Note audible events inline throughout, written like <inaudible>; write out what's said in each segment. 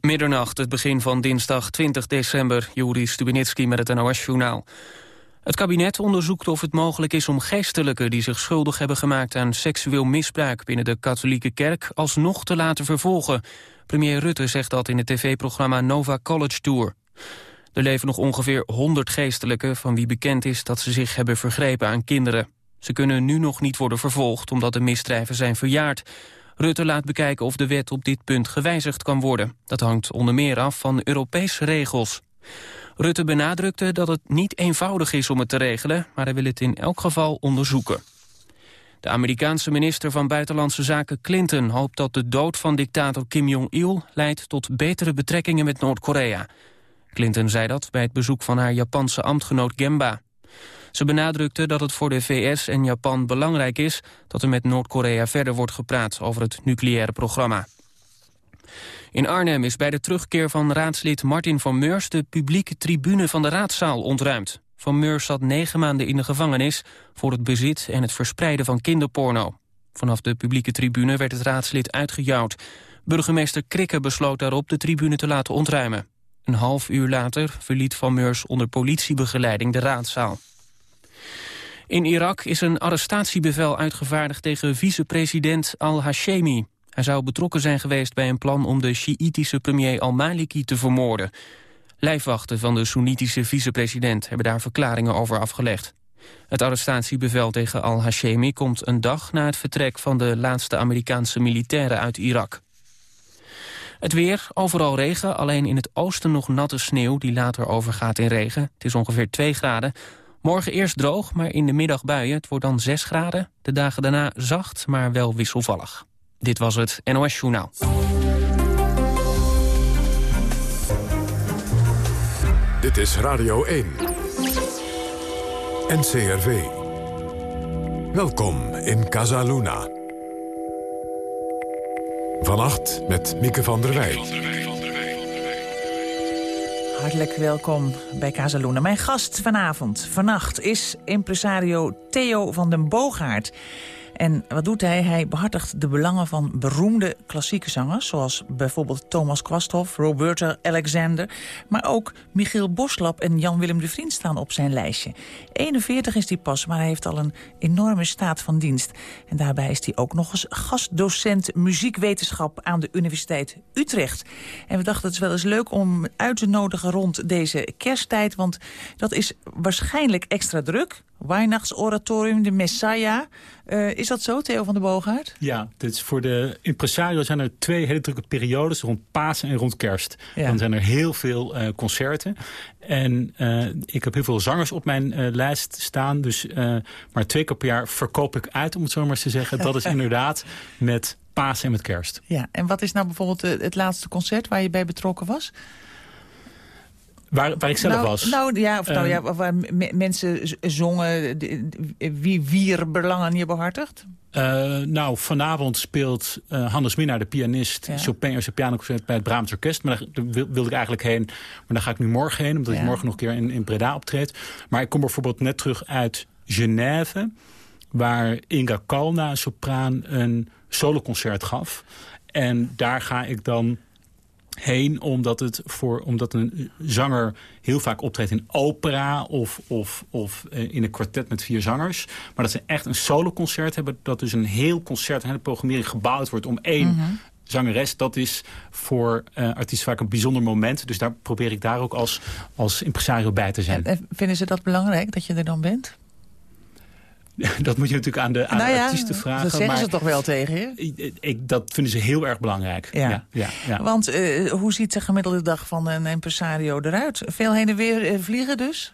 Middernacht, het begin van dinsdag 20 december. Juri Stubinitski met het NOS-journaal. Het kabinet onderzoekt of het mogelijk is om geestelijken... die zich schuldig hebben gemaakt aan seksueel misbruik... binnen de katholieke kerk alsnog te laten vervolgen. Premier Rutte zegt dat in het tv-programma Nova College Tour. Er leven nog ongeveer 100 geestelijken... van wie bekend is dat ze zich hebben vergrepen aan kinderen. Ze kunnen nu nog niet worden vervolgd... omdat de misdrijven zijn verjaard... Rutte laat bekijken of de wet op dit punt gewijzigd kan worden. Dat hangt onder meer af van Europese regels. Rutte benadrukte dat het niet eenvoudig is om het te regelen... maar hij wil het in elk geval onderzoeken. De Amerikaanse minister van Buitenlandse Zaken Clinton hoopt dat de dood van dictator Kim Jong-il leidt tot betere betrekkingen met Noord-Korea. Clinton zei dat bij het bezoek van haar Japanse ambtgenoot Gemba. Ze benadrukte dat het voor de VS en Japan belangrijk is... dat er met Noord-Korea verder wordt gepraat over het nucleaire programma. In Arnhem is bij de terugkeer van raadslid Martin van Meurs... de publieke tribune van de raadzaal ontruimd. Van Meurs zat negen maanden in de gevangenis... voor het bezit en het verspreiden van kinderporno. Vanaf de publieke tribune werd het raadslid uitgejouwd. Burgemeester Krikke besloot daarop de tribune te laten ontruimen. Een half uur later verliet Van Meurs onder politiebegeleiding de raadzaal. In Irak is een arrestatiebevel uitgevaardigd tegen vicepresident al-Hashemi. Hij zou betrokken zijn geweest bij een plan om de Sjiïtische premier al-Maliki te vermoorden. Lijfwachten van de Soenitische vicepresident hebben daar verklaringen over afgelegd. Het arrestatiebevel tegen al-Hashemi komt een dag na het vertrek van de laatste Amerikaanse militairen uit Irak. Het weer, overal regen, alleen in het oosten nog natte sneeuw die later overgaat in regen. Het is ongeveer 2 graden. Morgen eerst droog, maar in de middag buien. Het wordt dan 6 graden. De dagen daarna zacht, maar wel wisselvallig. Dit was het NOS Journaal. Dit is Radio 1. NCRV. Welkom in Casaluna. Vannacht met Mieke van der Wij. Hartelijk welkom bij Casaluna. Mijn gast vanavond, vannacht, is impresario Theo van den Boogaard. En wat doet hij? Hij behartigt de belangen van beroemde klassieke zangers... zoals bijvoorbeeld Thomas Kwasthoff, Roberta Alexander... maar ook Michiel Boslap en Jan-Willem de Vriend staan op zijn lijstje. 41 is hij pas, maar hij heeft al een enorme staat van dienst. En daarbij is hij ook nog eens gastdocent muziekwetenschap... aan de Universiteit Utrecht. En we dachten het is wel eens leuk om uit te nodigen rond deze kersttijd... want dat is waarschijnlijk extra druk... Weihnachtsoratorium, de Messiah. Uh, is dat zo, Theo van der Boogaard? Ja, dit is voor de impresario zijn er twee hele drukke periodes... rond Pasen en rond Kerst. Dan zijn er heel veel uh, concerten. En uh, ik heb heel veel zangers op mijn lijst staan. Dus maar twee keer per jaar verkoop ik uit, om het zo maar eens te zeggen. Dat is <laughs> inderdaad met Pasen en met Kerst. Ja, en wat is nou bijvoorbeeld het laatste concert waar je bij betrokken was? Waar, waar ik zelf nou, was. Nou ja, of nou, ja, ehm, waar mensen zongen, wie wier belangen je behartigt? Uh, nou, vanavond speelt uh, Hannes Minnaar, de pianist, ja. Chopin als pianoconcert bij het Brabants Orkest. Maar daar wilde ik eigenlijk heen. Maar daar ga ik nu morgen heen, omdat ja. ik morgen nog een keer in, in Breda optreed. Maar ik kom bijvoorbeeld net terug uit Genève, waar Inga Kalna, sopraan, een soloconcert gaf. En daar ga ik dan heen. Omdat, het voor, omdat een zanger heel vaak optreedt in opera of, of, of uh, in een kwartet met vier zangers. Maar dat ze echt een soloconcert hebben. Dat dus een heel concert, een hele programmering gebouwd wordt om één mm -hmm. zangeres. Dat is voor uh, artiesten vaak een bijzonder moment. Dus daar probeer ik daar ook als, als impresario bij te zijn. En, vinden ze dat belangrijk dat je er dan bent? <laughs> Dat moet je natuurlijk aan de, aan nou ja, artiesten vragen. Dat zeggen maar ze toch wel tegen je? Ik, ik, dat vinden ze heel erg belangrijk. Ja. Ja, ja, ja. Want uh, hoe ziet de gemiddelde dag van een impresario eruit? Veel heen en weer uh, vliegen dus?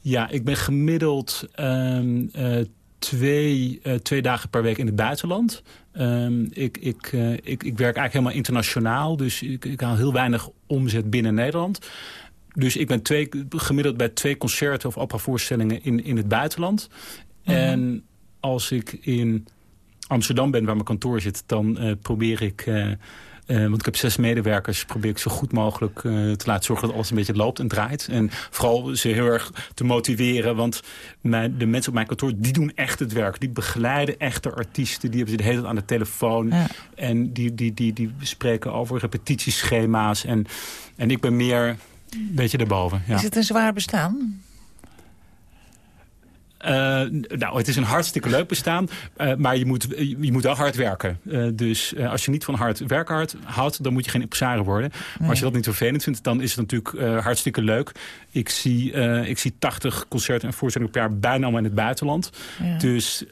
Ja, ik ben gemiddeld um, uh, twee, twee dagen per week in het buitenland. Um, ik, ik, ik, ik werk eigenlijk helemaal internationaal. Dus ik, ik haal heel weinig omzet binnen Nederland. Dus ik ben twee, gemiddeld bij twee concerten of operavoorstellingen in, in het buitenland. -hmm. En als ik in Amsterdam ben, waar mijn kantoor zit... dan uh, probeer ik uh, want ik heb zes medewerkers. Probeer ik zo goed mogelijk te laten zorgen dat alles een beetje loopt en draait. En vooral ze heel erg te motiveren. Want mijn, de mensen op mijn kantoor, die doen echt het werk. Die begeleiden echte artiesten. Die hebben ze de hele tijd aan de telefoon. En die, die, die, die spreken over repetitieschema's. En, en ik ben meer een beetje daarboven. Ja. Is het een zwaar bestaan? Uh, nou, het is een hartstikke leuk bestaan, uh, maar je moet, je moet wel hard werken. Uh, dus als je niet van hard werken hard houdt, dan moet je geen impresario worden. Maar als je dat niet vervelend vindt, dan is het natuurlijk hartstikke leuk. Ik zie, ik zie 80 concerten en voorstellingen per jaar bijna allemaal in het buitenland. Ja. Dus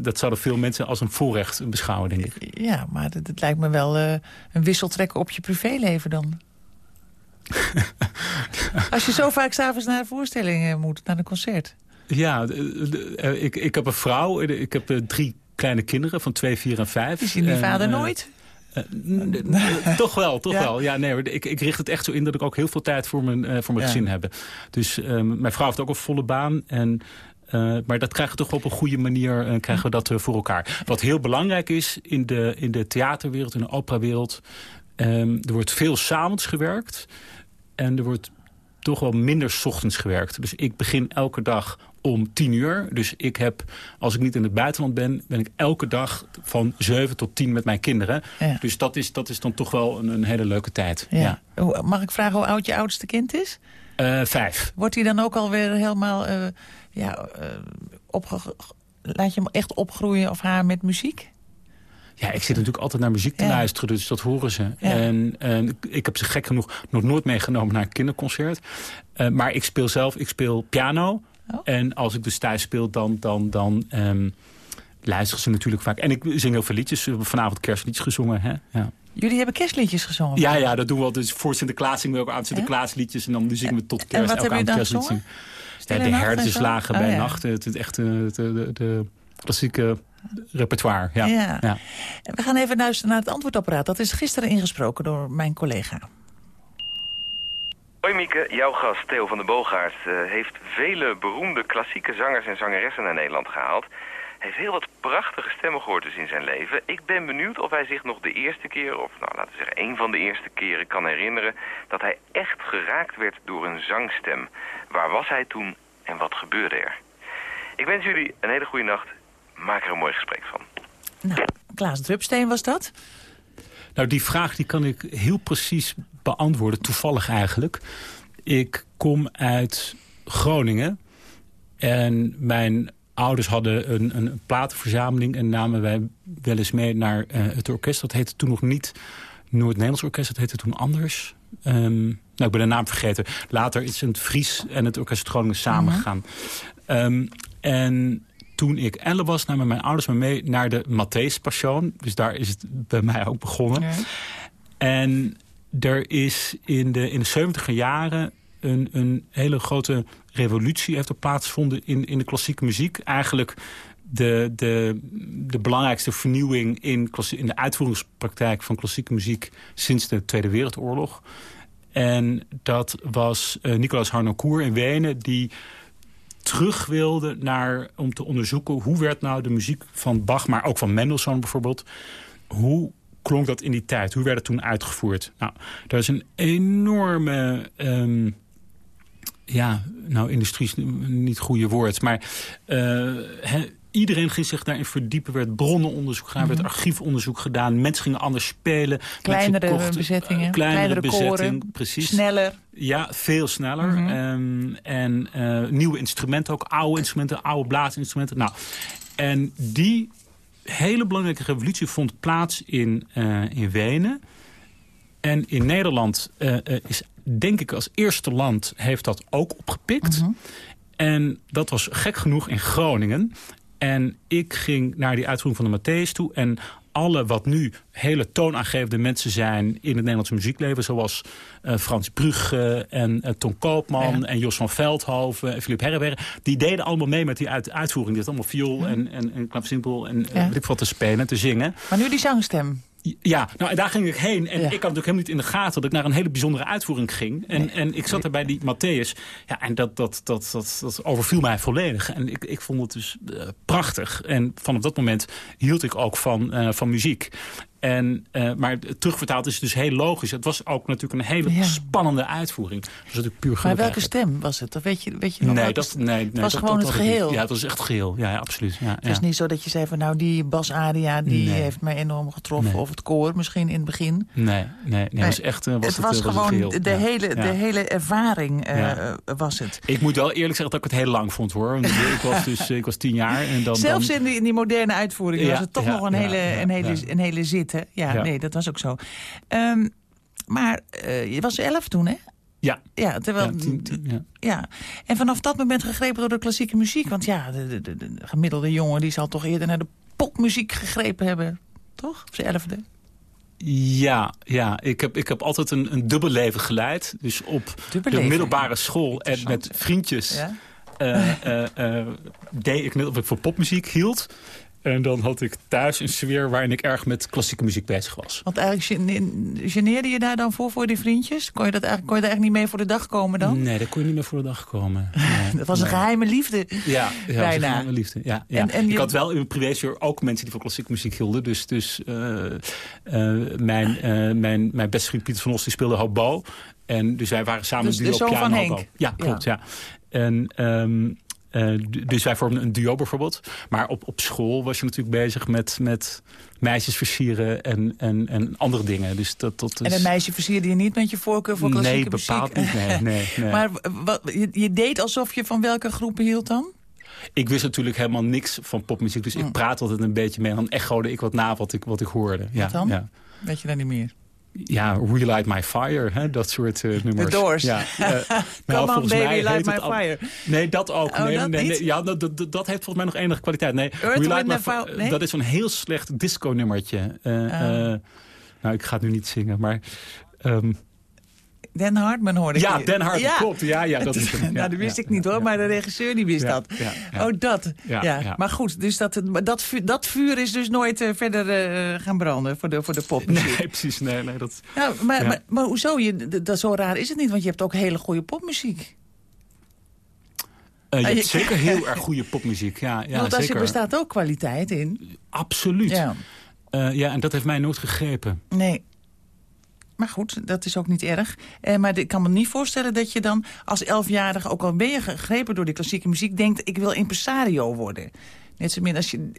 dat zouden veel mensen als een voorrecht beschouwen, denk ik. Ja, maar het lijkt me wel een wisseltrekker op je privéleven dan. <laughs> als je zo vaak s'avonds naar de voorstelling moet, naar een concert. Ja, eh, ik, ik heb een vrouw. Ik heb eh, drie kleine kinderen van twee, vier en vijf. Is je vader eh, nooit? <laughs> toch wel, toch wel. Ja, nee, ik, ik richt het echt zo in dat ik ook heel veel tijd voor mijn, voor mijn gezin heb. Dus mijn vrouw heeft ook een volle baan. En, maar dat krijgen we toch op een goede manier krijgen we dat voor elkaar. Wat heel belangrijk is in de, in de theaterwereld, in de operawereld... Um, er wordt veel s'avonds gewerkt. En er wordt toch wel minder s ochtends gewerkt. Dus ik begin elke dag om tien uur. Dus ik heb, als ik niet in het buitenland ben... ben ik elke dag van zeven tot tien met mijn kinderen. Dus dat is, dat is dan toch wel een, een hele leuke tijd. Ja. Mag ik vragen hoe oud je oudste kind is? Uh, vijf. Wordt hij dan ook alweer helemaal... Uh, ja, uh, laat je hem echt opgroeien of haar met muziek? Ja, ik zit natuurlijk altijd naar muziek te luisteren, dus dat horen ze. En, en, ik heb ze gek genoeg nog nooit meegenomen naar een kinderconcert. maar ik speel zelf, ik speel piano. Oh. En als ik dus thuis speel, dan, dan, dan um, luisteren ze natuurlijk vaak. En ik zing heel veel liedjes. We hebben vanavond kerstliedjes gezongen. Hè? Ja. Jullie hebben kerstliedjes gezongen? Ja, ja, dat doen we al. Dus voor Sinterklaas zingen we ook aan Sinterklaasliedjes. En dan zingen we tot kerst. En wat hebben jullie dan gezongen? Ja, de herderslagen oh, bij ja. nacht. Het, het echte de, de, de, klassieke repertoire. Ja. ja. Ja. We gaan even luisteren naar het antwoordapparaat. Dat is gisteren ingesproken door mijn collega. Hoi Mieke, jouw gast Theo van der Boogaard uh, heeft vele beroemde klassieke zangers en zangeressen naar Nederland gehaald. Hij heeft heel wat prachtige stemmen gehoord dus in zijn leven. Ik ben benieuwd of hij zich nog de eerste keer, of nou, laten we zeggen één van de eerste keren kan herinneren... dat hij echt geraakt werd door een zangstem. Waar was hij toen en wat gebeurde er? Ik wens jullie een hele goede nacht. Maak er een mooi gesprek van. Nou, Klaas Drupsteen was dat? Nou, die vraag die kan ik heel precies beantwoorden, toevallig eigenlijk. Ik kom uit Groningen en mijn ouders hadden een, een platenverzameling... en namen wij wel eens mee naar uh, het orkest. Dat heette toen nog niet Noord-Nederlands Orkest, dat heette toen anders. Um, nou, ik ben de naam vergeten. Later is het Fries en het Orkest Groningen samengegaan. Uh um, en toen ik elle was, namen mijn ouders me mee naar de Matthäus Passion. Dus daar is het bij mij ook begonnen. En er is in de, in de 70 jaren een, een hele grote revolutie heeft er plaatsgevonden in, in de klassieke muziek. Eigenlijk de, de, de belangrijkste vernieuwing in, in de uitvoeringspraktijk van klassieke muziek sinds de Tweede Wereldoorlog. En dat was uh, Nicolaas Harnoncourt in Wenen die terug wilde naar, om te onderzoeken... hoe werd nou de muziek van Bach, maar ook van Mendelssohn bijvoorbeeld... hoe klonk dat in die tijd? Hoe werd het toen uitgevoerd? Nou, daar is een enorme... Um, ja, nou, industrie is niet het goede woord, maar... Uh, iedereen ging zich daarin verdiepen. werd bronnenonderzoek gedaan, werd mhm. archiefonderzoek gedaan. Mensen gingen anders spelen. Kleinere kochten, bezettingen, uh, kleinere, kleinere bezetting, precies. Sneller. Ja, veel sneller. Mhm. Ehm, en uh, nieuwe instrumenten ook. Oude instrumenten, oude blaasinstrumenten. Nou, en die hele belangrijke revolutie vond plaats in, uh, in Wenen. En in Nederland is, denk ik, als eerste land heeft dat ook opgepikt. Mhm. En dat was gek genoeg in Groningen. En ik ging naar die uitvoering van de Matthäus toe. En alle wat nu hele toonaangevende mensen zijn in het Nederlandse muziekleven... zoals uh, Frans Brugge en uh, Ton Koopman en Jos van Veldhoven en Philip Herreberg... die deden allemaal mee met die uitvoering. Die had allemaal viool en, en, en klavecimpel en ja. weet ik wat te spelen, te zingen. Maar nu die zangstem. Ja, nou en daar ging ik heen. En ik had natuurlijk helemaal niet in de gaten dat ik naar een hele bijzondere uitvoering ging. En, en ik zat er bij die Matthäus. Ja, en dat, dat, dat, dat, dat overviel mij volledig. En ik, ik vond het dus uh, prachtig. En vanaf dat moment hield ik ook van, uh, van muziek. En, uh, maar terugvertaald is het dus heel logisch. Het was ook natuurlijk een hele spannende uitvoering. Was natuurlijk puur Maar welke stem was het? Dat weet je, weet je nog nee, dat, nee, nee, het was gewoon het geheel? Ja, het was echt geheel. Ja, ja absoluut. Ja, het is niet zo dat je zei van nou die basaria die heeft mij enorm getroffen. Of het koor misschien in het begin. Nee, nee, nee, het was echt was het, het was was gewoon de, hele, de hele ervaring uh, was het. Ik moet wel eerlijk zeggen dat ik het heel lang vond hoor. ik was dus <laughs> ik was tien jaar. En dan, Zelfs In, die, in die moderne uitvoering was het toch nog een, hele, een, hele, een hele Ja, nee, dat was ook zo. Um, maar uh, je was elf toen, hè? Ja. Ja, terwijl, ja, tien, tien, ja. ja. En vanaf dat moment gegrepen door de klassieke muziek. Want ja, de, de, de, gemiddelde jongen die zal toch eerder naar de popmuziek gegrepen hebben. Toch? Op zijn elfde. Ja, ja. Ik, heb, ik heb altijd een, een dubbel leven geleid. Dus op de middelbare school en met vriendjes... Ja? Uh, uh, deed ik net of ik voor popmuziek hield. En dan had ik thuis een sfeer waarin ik erg met klassieke muziek bezig was. Want eigenlijk geneerde je daar dan voor, voor die vriendjes? Kon je, dat eigenlijk, kon je daar echt niet mee voor de dag komen dan? Nee, daar kon je niet meer voor de dag komen. <laughs> Nee, dat was een geheime liefde. Ja, ja bijna. Een geheime liefde. Ja, ja. En, en Ik had wel in mijn privésfeer ook mensen die van klassieke muziek hielden. Dus, dus uh, uh, mijn, uh, mijn, mijn beste vriend Pieter van Os die speelde hobo. En dus wij waren samen dus, duo piano van Henk. Ja, klopt. Ja. En um, uh, dus wij vormden een duo bijvoorbeeld. Maar op, op school was je natuurlijk bezig met, met meisjes versieren en, en, en andere dingen. Dus dat, dat is... En een meisje versierde je niet met je voorkeur voor klassieke nee, muziek? Bepaald niet, nee, nee, <laughs> nee. maar wat, je, je deed alsof je van welke groepen hield dan? Ik wist natuurlijk helemaal niks van popmuziek. Dus ik mm. praat altijd een beetje mee. En dan echode ik wat na wat ik, wat ik hoorde. Ja, wat dan? Ja. Weet je dat niet meer? Ja, Relight My Fire, hè, dat soort uh, nummers. The Doors. Ja, <laughs> uh, nou, on baby, light my fire. Nee, dat ook. Oh, nee, dat nee, nee, ja, dat, dat, dat, heeft volgens mij nog enige kwaliteit. Nee, Relight My Fire, nee? dat is zo'n heel slecht disco-nummertje. Uh, oh. nou, ik ga het nu niet zingen, maar... Um, Den Hartman hoorde ik. Ja, Den Hartman, ja. klopt. Ja, ja, <laughs> dat is hem. Ja, nou, dat wist ik niet hoor, maar de regisseur die wist dat. Oh, dat. Ja, Maar goed, dus dat, dat, vuur, dat vuur is dus nooit uh, verder uh, gaan branden voor de, voor de pop. Nee, precies. Nee, nee, dat, nou, maar, maar, maar, hoezo? Je, dat, zo raar is het niet, want je hebt ook hele goede popmuziek. Uh, je hebt zeker heel <laughs> erg goede popmuziek. Ja, ja, Want als zeker. je bestaat ook kwaliteit in. Absoluut. Ja. ja, en dat heeft mij nooit gegrepen. Nee. Maar goed, dat is ook niet erg. Eh, maar ik kan me niet voorstellen dat je dan als elfjarige... ook al ben je gegrepen door die klassieke muziek... denkt, ik wil impresario worden. Net zo min als je...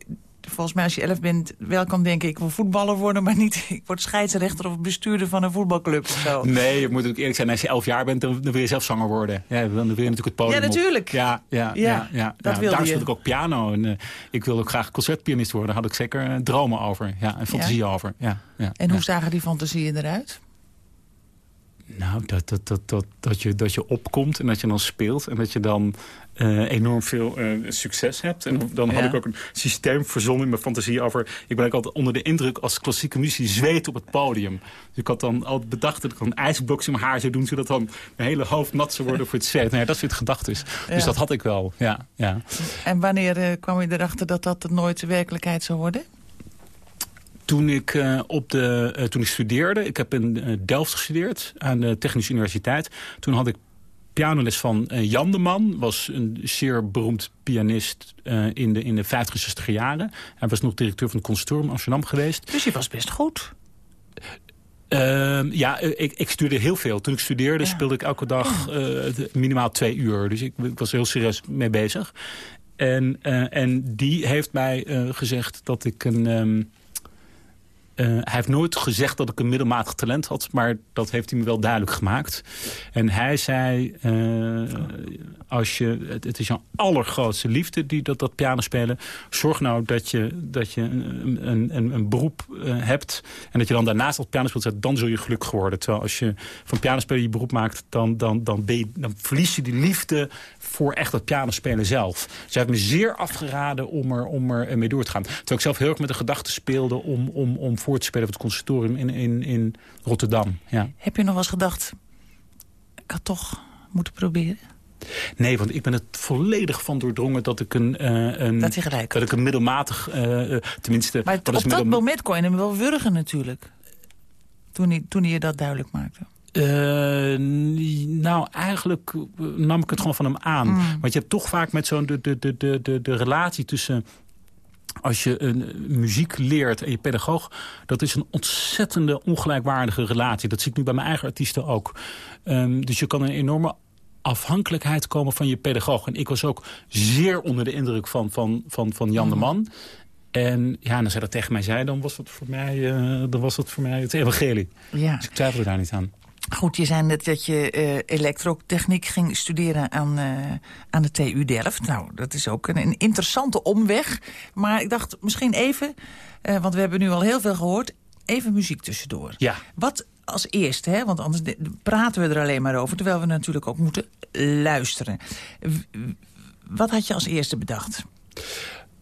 Volgens mij als je elf bent wel kan denken... ik wil voetballer worden, maar niet... <laughs> ik word scheidsrechter of bestuurder van een voetbalclub of zo. Nee, je moet ook eerlijk zijn. Als je elf jaar bent, dan, wil je zelf zanger worden. Ja, dan wil je natuurlijk het podium Ja, natuurlijk. Ja, ja, ja, ja, dat ja. Daar speel ik ook piano. En, uh, ik wil ook graag concertpianist worden. Daar had ik zeker uh, dromen over. Ja, en fantasie over. Ja, ja, en hoe zagen die fantasieën eruit? Nou, dat, dat, dat, dat, dat, je, dat je opkomt en dat je dan speelt. En dat je dan uh, enorm veel uh, succes hebt. En dan had ik ook een systeem verzonnen in mijn fantasie over... Ik ben altijd onder de indruk als klassieke muziek zweet op het podium. Dus ik had dan al bedacht dat ik een ijsblokje in mijn haar zou doen... zodat dan mijn hele hoofd nat zou worden voor het zweet. Nou dat soort gedachten. Ja. Dus dat had ik wel, ja. ja. En wanneer uh, kwam je erachter dat dat nooit de werkelijkheid zou worden? Toen ik, uh, op de, uh, toen ik studeerde, ik heb in uh, Delft gestudeerd aan de Technische Universiteit. Toen had ik pianoles van Jan de Man. Was een zeer beroemd pianist in, de, in de 50 60 jaren. Hij was nog directeur van het conservatorium Amsterdam geweest. Dus je was best goed? Ehm, ja, ik, ik studeerde heel veel. Toen ik studeerde speelde ik elke dag minimaal twee uur. Dus ik, ik was er heel serieus mee bezig. En, en die heeft mij gezegd dat ik een... Um, uh, hij heeft nooit gezegd dat ik een middelmatig talent had, maar dat heeft hij me wel duidelijk gemaakt. En hij zei, uh, als je, het, is jouw allergrootste liefde, die, dat, dat piano spelen. Zorg nou dat je, dat je een, een, een beroep uh, hebt en dat je dan daarnaast het piano speelt, dan zul je gelukkig worden. Terwijl als je van pianospelen je beroep maakt, dan, dan, dan, je, dan verlies je die liefde voor echt het pianospelen zelf. Ze heeft me zeer afgeraden om er, om er mee door te gaan. Terwijl ik zelf heel erg met de gedachte speelde om, om, om voor te spelen op het conservatorium in, in, in Rotterdam. Ja. Heb je nog wel eens gedacht, ik had toch moeten proberen? Nee, want ik ben het volledig van doordrongen dat ik een... Uh, een dat, gelijk dat ik een middelmatig, uh, tenminste... Maar dat op dat moment kon je hem wel wurgen natuurlijk. Toen hij, toen hij je dat duidelijk maakte. Uh, nou, eigenlijk nam ik het gewoon van hem aan. Mm. Want je hebt toch vaak met zo'n de, de, de, de, de relatie tussen als je een muziek leert en je pedagoog... dat is een ontzettende ongelijkwaardige relatie. Dat zie ik nu bij mijn eigen artiesten ook. Ehm, dus je kan een enorme afhankelijkheid komen van je pedagoog. En ik was ook zeer onder de indruk van, van, van, van Jan de mhm. Man. En ja, als hij dat tegen mij zei, dan was dat voor mij, uh, dan was dat voor mij het evangelie. Ja. Dus ik twijfelde daar niet aan. Goed, je zei net dat je uh, elektrotechniek ging studeren aan, uh, aan de TU Delft. Nou, dat is ook een, een, interessante omweg. Maar ik dacht misschien even, uh, want we hebben nu al heel veel gehoord... even muziek tussendoor. Ja. Wat als eerste, hè, want anders praten we er alleen maar over... terwijl we natuurlijk ook moeten luisteren. Wat had je als eerste bedacht?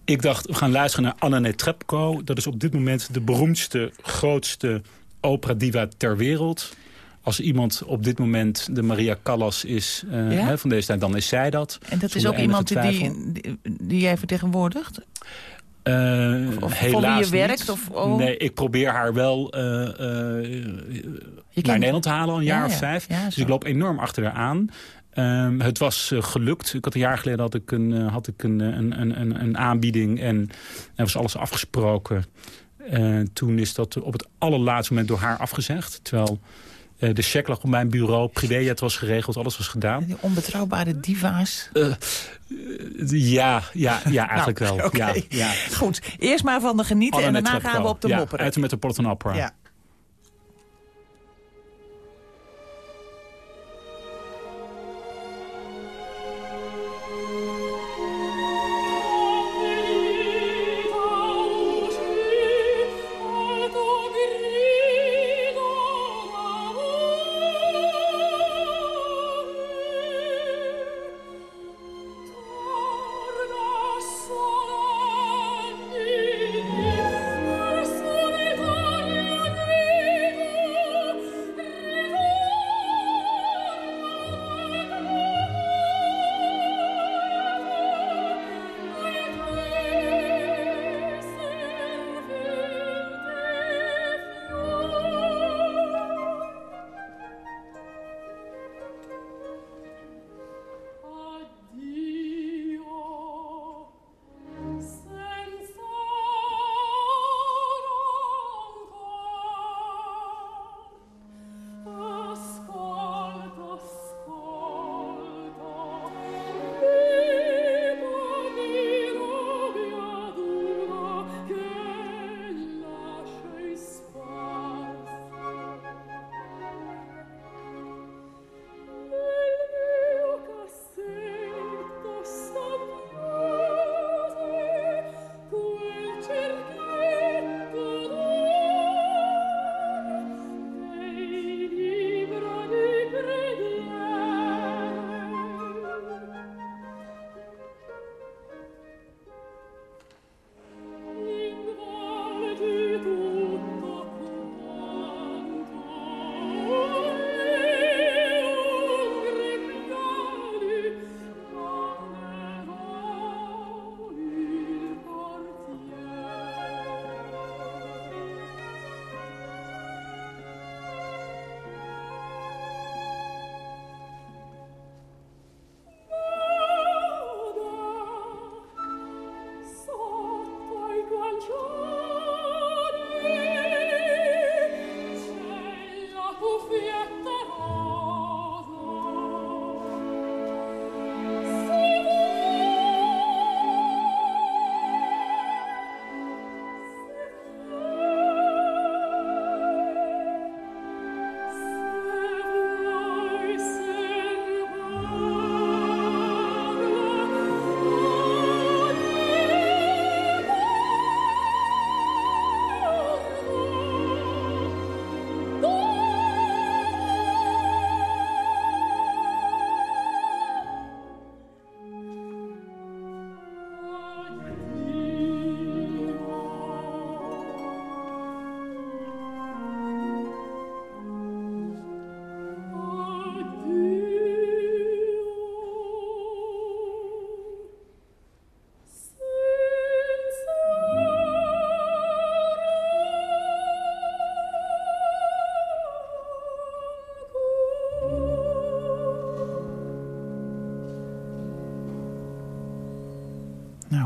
Ik dacht, we gaan luisteren naar Anna Netrebko. Dat is op dit moment de beroemdste, grootste opera diva ter wereld als iemand op dit moment de Maria Callas is uh, van deze tijd, dan is zij dat. En dat is ook iemand die, die, jij vertegenwoordigt? Uh, of, helaas wie je werkt? Of, oh. Nee, ik probeer haar wel uh, naar Nederland te halen, al een jaar of vijf. dus ik loop enorm achter haar aan. Um, het was gelukt. Ik had een jaar geleden had ik een, had ik een, een, een, een aanbieding en er was alles afgesproken. toen is dat op het allerlaatste moment door haar afgezegd. Terwijl uh, de check lag op mijn bureau, privéjet was geregeld, alles was gedaan. Die onbetrouwbare diva's? Uh, ja, ja, ja, <laughs> eigenlijk nou, wel. Ja, ja. Goed, eerst maar van de genieten en daarna gaan we op de ja, mopperen. uit de Metropolitan Opera. Ja.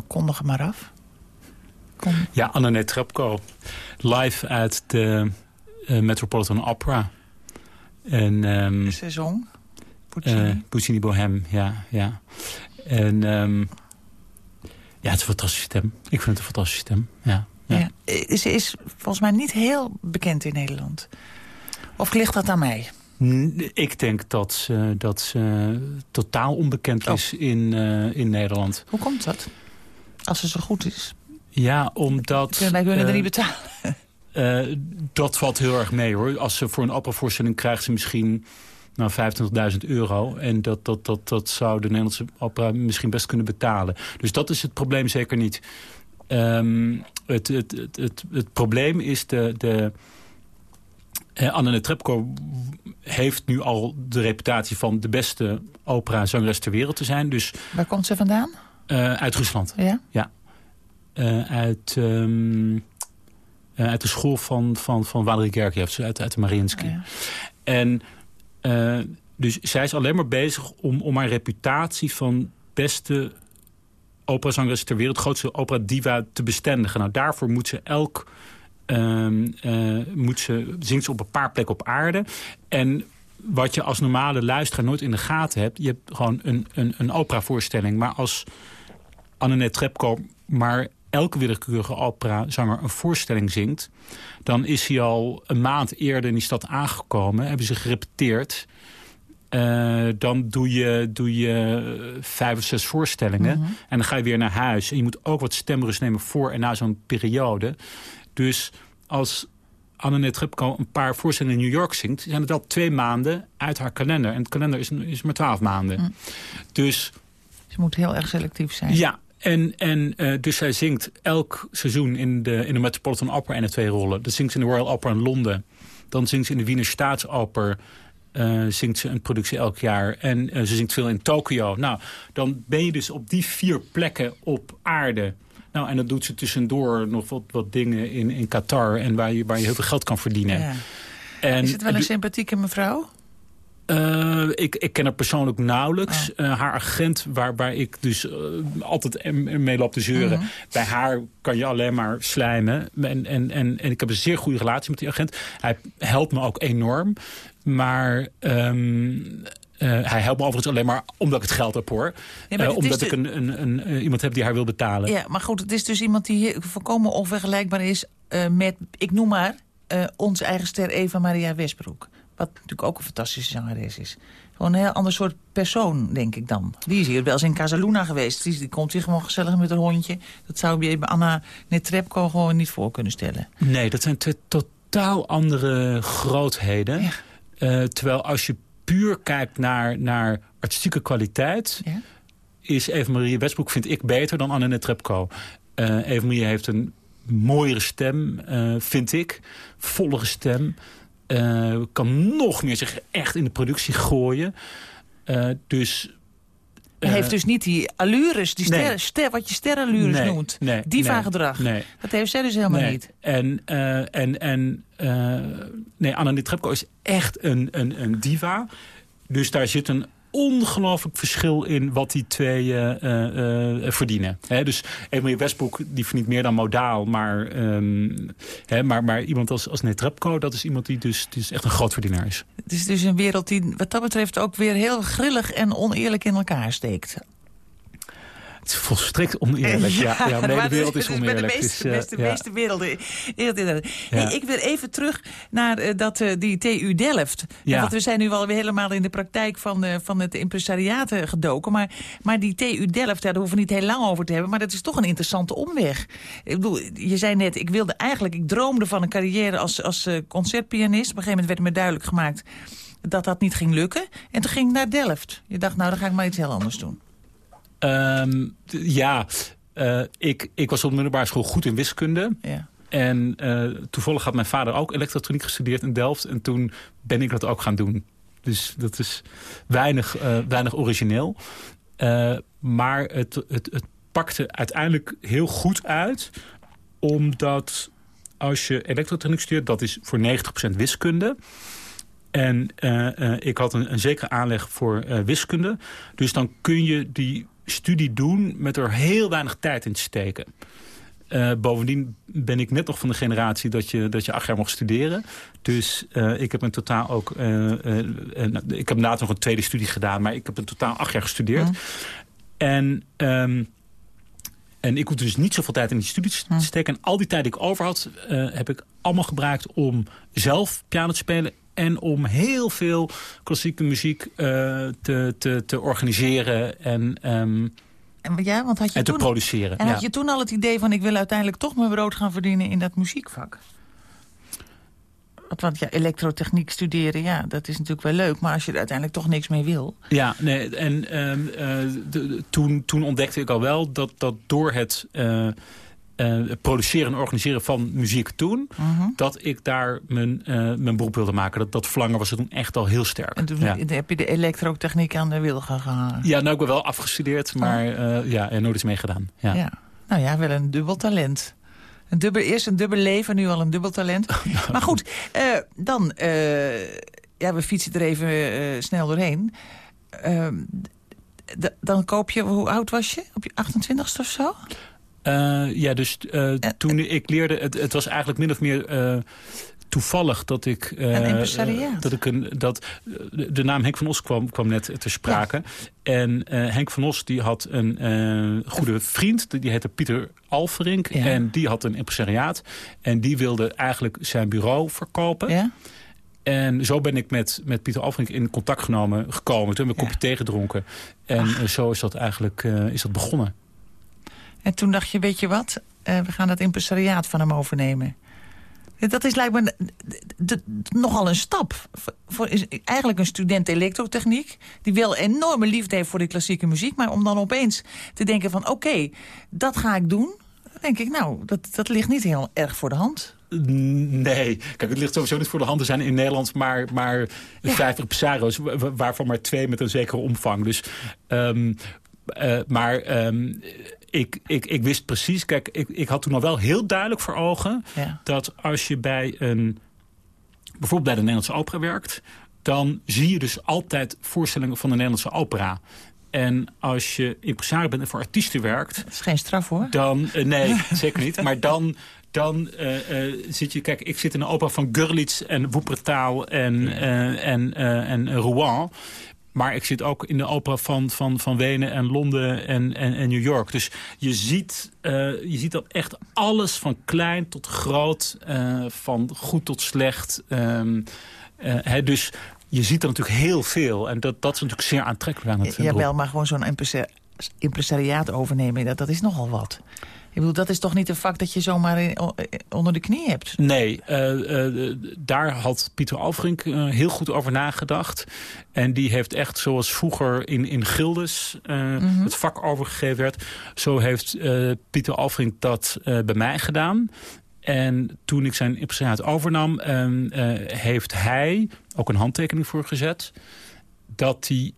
Kondig maar af. Ja, Anne Trepko. Live uit de Metropolitan Opera. En, um, Seizoen? Puccini? Uh, Puccini Bohem, ja. ja. En um, ja, het is een fantastische stem. Ik vind het een fantastische stem, ja. ja. ja. Ze is volgens mij niet heel bekend in Nederland. Of ligt dat aan mij? Ik denk dat ze, dat ze totaal onbekend oh. is in, uh, in Nederland. Hoe komt dat? Als ze zo goed is? Ja, omdat... Wij kunnen uh, er niet betalen. Uh, <laughs> dat valt heel erg mee hoor. Als ze voor een opera-voorstelling krijgt ze misschien nou, 25.000 euro. En dat, dat, dat, dat zou de Nederlandse opera misschien best kunnen betalen. Dus dat is het probleem zeker niet. Um, het, het, het, het, het probleem is de... de uh, Anne Trepko heeft nu al de reputatie van de beste opera-zangeres ter wereld te zijn. Dus, Waar komt ze vandaan? Uh, uit Rusland. Ja? Ja. Uh, uit... Um, uh, uit de school van, van, van Valery Gergiev, uit, uit de Mariinsky. Ja. En dus zij is alleen maar bezig om, om haar reputatie van beste operazangeres ter wereld, grootste opera diva te bestendigen. Nou, daarvoor moet ze elk, uh, moet ze, zingt ze op een paar plekken op aarde. En wat je als normale luisteraar nooit in de gaten hebt, je hebt gewoon een, een, een operavoorstelling. Maar als Annette Trepko maar elke willekeurige operazanger een voorstelling zingt... dan is hij al een maand eerder in die stad aangekomen. Hebben ze gerepeteerd. Uh, dan doe je, doe je vijf of zes voorstellingen. Mhm. En dan ga je weer naar huis. En je moet ook wat stemrust nemen voor en na zo'n periode. Dus als Annette Trepko een paar voorstellingen in New York zingt... zijn het wel twee maanden uit haar kalender. En het kalender is, is maar twaalf maanden. Mhm. Dus... Ze moet heel erg selectief zijn. Ja, en, en uh, dus zij zingt elk seizoen in de, in de Metropolitan Opera en de twee rollen. Dat zingt ze in de Royal Opera in Londen. Dan zingt ze in de Wiener Staatsoper. Uh, zingt ze een productie elk jaar. En uh, ze zingt veel in Tokio. Nou, dan ben je dus op die vier plekken op aarde. Nou, en dan doet ze tussendoor nog wat, wat dingen in, in Qatar. En waar je, waar je heel veel geld kan verdienen. Ja. En, Is het wel een sympathieke mevrouw? Uh, ik, ik ken haar persoonlijk nauwelijks. Oh. Uh, haar agent, waarbij ik dus uh, altijd mee loop te zeuren. Mhm. Bij haar kan je alleen maar slijmen. En, en, en, en ik heb een zeer goede relatie met die agent. Hij helpt me ook enorm. Maar... Um, hij helpt me overigens alleen maar omdat ik het geld heb, hoor. omdat ik een, een, een, iemand heb die haar wil betalen. Ja, maar goed, het is dus iemand die volkomen onvergelijkbaar is... met, ik noem maar, onze eigen ster Eva Maria Westbroek. Wat natuurlijk ook een fantastische zangeres is. Gewoon een heel ander soort persoon, denk ik dan. Die is hier wel eens in Casaluna geweest. Die, die komt hier gewoon gezellig met een hondje. Dat zou je bij Anna Netrepko gewoon niet voor kunnen stellen. Nee, dat zijn twee totaal andere grootheden. Ja. Uh, terwijl als je puur kijkt naar, naar artistieke kwaliteit... Ja? is Eva-Marie Westbroek, vind ik, beter dan Anne Netrepko. Uh, Eva-Marie heeft een mooiere stem, uh, vind ik. Vollere stem. Uh, kan nog meer zich echt in de productie gooien. Uh, dus... Hij heeft dus niet die allures, die ster, ster, wat je sterallures nee, noemt. Nee, Diva-gedrag. Nee, dat heeft zij dus helemaal niet. En, en, en nee, Anna is echt een, een, een diva. Dus daar zit een ongelooflijk verschil in wat die twee uh, uh, verdienen. He, dus Emily Westbroek die verdient meer dan modaal. Maar, um, maar, maar iemand als, als Netrepko, dat is iemand die dus, is echt een groot verdienaar is. Het is dus een wereld die wat dat betreft ook weer heel grillig en oneerlijk in elkaar steekt. Het is volstrekt oneerlijk. Ja, ja, <laughs> ja de wereld is oneerlijk. de meeste, dus, uh, meeste werelden. ik wil even terug naar uh, dat, uh, die TU Delft. Want we zijn nu al weer helemaal in de praktijk van, van het impresariaat gedoken. Maar, maar die TU Delft, daar hoeven we niet heel lang over te hebben. Maar dat is toch een interessante omweg. Ik bedoel, je zei net, ik wilde eigenlijk, ik droomde van een carrière als, als concertpianist. Op een gegeven moment werd me duidelijk gemaakt dat dat niet ging lukken. En toen ging ik naar Delft. Je dacht, nou, dan ga ik maar iets heel anders doen. Um, ja, uh, ik, ik was op de middelbare school goed in wiskunde. Ja. En uh, toevallig had mijn vader ook elektrotechniek gestudeerd in Delft. En toen ben ik dat ook gaan doen. Dus dat is weinig, uh, weinig origineel. maar het, het, het pakte uiteindelijk heel goed uit. Omdat als je elektrotechniek studeert, dat is voor 90% wiskunde. En ik had een, een zekere aanleg voor wiskunde. Dus dan kun je die studie doen met er heel weinig tijd in te steken. bovendien ben ik net nog van de generatie dat je, dat je acht jaar mocht studeren. Dus ik heb in totaal ook... ik heb later nog een tweede studie gedaan, maar ik heb in totaal acht jaar gestudeerd. En... Ehm, en ik hoefde dus niet zoveel tijd in die studie te steken. En al die tijd die ik over had, heb ik allemaal gebruikt om zelf piano te spelen en om heel veel klassieke muziek uh, te, te, te organiseren en, um, en, ja, want had je en toen, te produceren. En had je toen al het idee van ik wil uiteindelijk toch mijn brood gaan verdienen in dat muziekvak? Want ja, elektrotechniek studeren, ja, dat is natuurlijk wel leuk. Maar als je er uiteindelijk toch niks mee wil. Ja, nee, en uh, de, toen, toen ontdekte ik al wel dat, dat door het... Uh, uh, produceren en organiseren van muziek toen... Mhm. dat ik daar mijn, uh, mijn beroep wilde maken. Dat, dat verlangen was er toen echt al heel sterk. En toen ja. heb je de elektrotechniek aan de wil gegaan? Ja, nou, ik ben wel afgestudeerd, maar uh, ja, er nooit eens meegedaan. Ja. ja. Nou ja, wel een dubbel talent. Een dubbel, eerst een dubbel leven, nu al een dubbel talent. <laughs> maar goed, dan... ja, we fietsen er even snel doorheen. Ehm, dan koop je... Hoe oud was je? Op je 28ste of zo? Uh, ja, dus uh, toen ik leerde, het, het was eigenlijk min of meer uh, toevallig dat ik... een dat ik een, dat, de naam Henk van Os kwam, kwam net ter sprake. Ja. En Henk van Os die had een goede vriend, die heette Pieter Alverink. Ja. En die had een impresariaat. En die wilde eigenlijk zijn bureau verkopen. Ja. En zo ben ik met, met Pieter Alverink in contact genomen, gekomen. Toen hebben we een kopje thee gedronken. En zo is dat eigenlijk is dat begonnen. En toen dacht je, weet je wat, uh, we gaan dat impresariaat van hem overnemen. Dat is lijkt me nogal een stap. Voor, is eigenlijk een student elektrotechniek... die wel enorme liefde heeft voor de klassieke muziek... maar om dan opeens te denken van oké, dat ga ik doen... dan denk ik, nou, dat, dat ligt niet heel erg voor de hand. Nee, kijk, het ligt sowieso niet voor de hand. Er zijn in Nederland maar, maar ja. 50 psaro's, waarvan maar twee met een zekere omvang. Dus, um, uh, maar um, ik, ik, ik wist precies, kijk, ik, ik had toen al wel heel duidelijk voor ogen... Ja. dat als je bij een, bijvoorbeeld bij de Nederlandse opera werkt... dan zie je dus altijd voorstellingen van de Nederlandse opera. En als je impresario bent en voor artiesten werkt... Dat is geen straf hoor. Dan, uh, nee, <laughs> zeker niet. Maar dan, dan uh, uh, zit je... Kijk, ik zit in een opera van Gurlitz en Wuppertal en, en, en Rouen. Maar ik zit ook in de opera van, van, van Wenen en Londen en, en, en New York. Dus je ziet, uh, je ziet dat echt alles van klein tot groot, uh, van goed tot slecht. Um, uh, dus je ziet er natuurlijk heel veel. En dat, dat is natuurlijk zeer aantrekkelijk aan het Ja, wel, maar gewoon zo'n impresariaat overnemen, dat, dat is nogal wat. Ik bedoel, dat is toch niet een vak dat je zomaar in, onder de knie hebt? Nee, uh, uh, daar had Pieter Alfrink heel goed over nagedacht. En die heeft echt, zoals vroeger in, in Gildes mm -hmm. het vak overgegeven werd... zo heeft Pieter Alfrink dat bij mij gedaan. En toen ik zijn impresariaat overnam, ehm, heeft hij ook een handtekening voor gezet... dat hij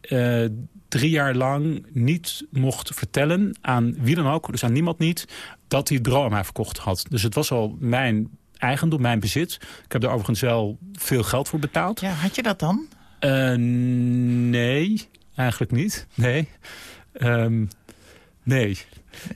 drie jaar lang niet mocht vertellen aan wie dan ook, dus aan niemand niet, dat hij mij verkocht had. Dus het was al mijn eigendom, mijn bezit. Ik heb er overigens wel veel geld voor betaald. Ja, had je dat dan? Uh, nee, eigenlijk niet. Nee. Um, nee.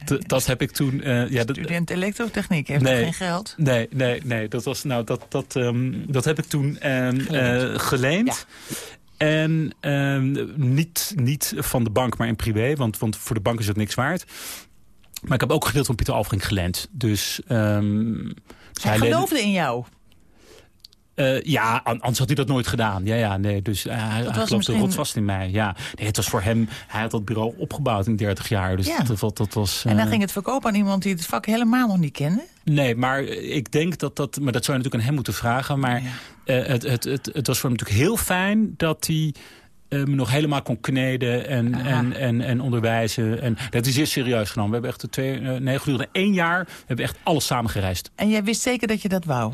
Dat heb ik toen... Uh, ja, Student elektrotechniek, heeft nee, geen geld? Nee, nee, nee. Dat, was, nou, dat, dat, um, dat heb ik toen um, geleend. Uh, geleend. Ja. En uh, niet, niet van de bank, maar in privé. Want, want voor de bank is het niks waard. Maar ik heb ook gedeeld van Pieter Alfring geleend. Dus, um, dus hij, hij geloofde in jou? Uh, ja, anders had hij dat nooit gedaan. Ja, ja, nee, dus uh, hij, hij geloofde misschien... rotsvast in mij. Ja. Nee, het was voor hem, hij had dat bureau opgebouwd in 30 jaar. Dus ja. dat, dat, dat, was, uh... En dan ging het verkopen aan iemand die het vak helemaal nog niet kende? Nee, maar ik denk dat dat... Maar dat zou je natuurlijk aan hem moeten vragen. Maar ja. het, het, het, het was voor hem natuurlijk heel fijn dat hij... me nog helemaal kon kneden en, en, en, en onderwijzen. En dat is zeer serieus genomen. We hebben echt twee, nee, gedurende één jaar we hebben echt alles samen gereisd. En jij wist zeker dat je dat wou?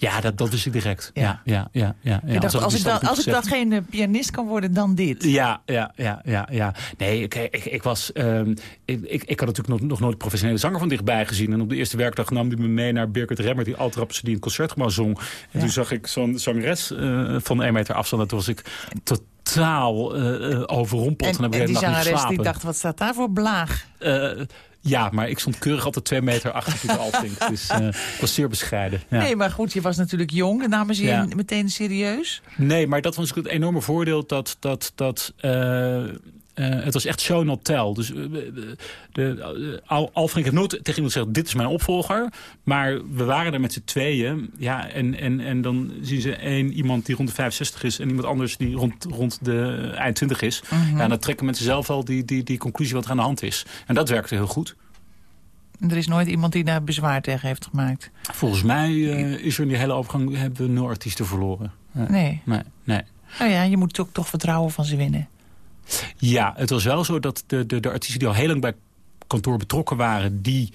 Ja, dat, dat wist ik direct. Ja, ja, ja. ja, ja. Dacht, als, ik dan, als ik dan geen pianist kan worden, dan dit. Ja, ja, ja, ja. ja. Nee, ik, ik, ik was... Um, ik, ik, ik had natuurlijk nog, nog nooit professionele zanger van dichtbij gezien. En op de eerste werkdag nam hij me mee naar Birgit Remmer... die Alt Rhapsody een concertgebouw zong. En ja. toen zag ik zo'n zangeres uh, van een meter afstand. En toen was ik totaal uh, overrompeld. En, en, en die zangeres die dacht, wat staat daar voor blaag? Uh, Ja, maar ik stond keurig altijd twee meter achter Pieter Alfink. <laughs> dus uh, ik was zeer bescheiden. Ja. Nee, maar goed, je was natuurlijk jong. En namen ze je meteen serieus? Nee, maar dat was het enorme voordeel dat... dat, dat uh, uh, het was echt show not tell. Dus uh, de, Al Alfred heeft nooit tegen iemand gezegd... dit is mijn opvolger. Maar we waren er met z'n tweeën. Ja, en, en, en dan zien ze één iemand die rond de 65 is... en iemand anders die rond, rond de eind 20 is. Mm -hmm. Ja, en dan trekken mensen zelf al die, die, die conclusie wat er aan de hand is. En dat werkte heel goed. Er is nooit iemand die daar bezwaar tegen heeft gemaakt? Volgens mij uh, is er in die hele overgang... hebben we nul artiesten verloren. Nee? Nee, nee. Nou ja, je moet ook toch vertrouwen van ze winnen. Ja, het was wel zo dat de, de, de artiesten die al heel lang bij kantoor betrokken waren... die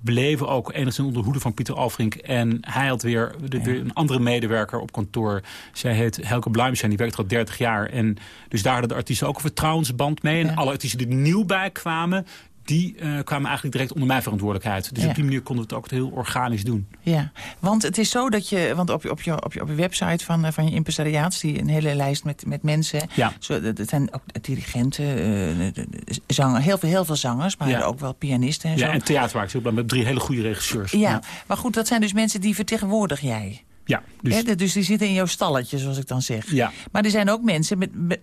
bleven ook enigszins onder hoede van Pieter Alfrink. En hij had weer, de, weer, een andere medewerker op kantoor. Zij heet Helke Bluimsen, die werkt al 30 jaar. En dus daar hadden de artiesten ook een vertrouwensband mee. En ja. alle artiesten die er nieuw bij kwamen die uh, kwamen eigenlijk direct onder mijn verantwoordelijkheid. Dus ja. op die manier konden we het ook heel organisch doen. Ja, want het is zo dat je, want op je, op je, op je, op je website van, van je impresariaat... zie je een hele lijst met, met mensen. Ja. Zo, dat zijn ook dirigenten, uh, zanger, heel, veel, heel veel zangers... maar ja. ook wel pianisten en ja, zo. en theatermakers, met drie hele goede regisseurs. Ja, ja, maar goed, dat zijn dus mensen die vertegenwoordig jij. Ja, dus... He, dus die zitten in jouw stalletje, zoals ik dan zeg. Ja. Maar er zijn ook mensen, met, met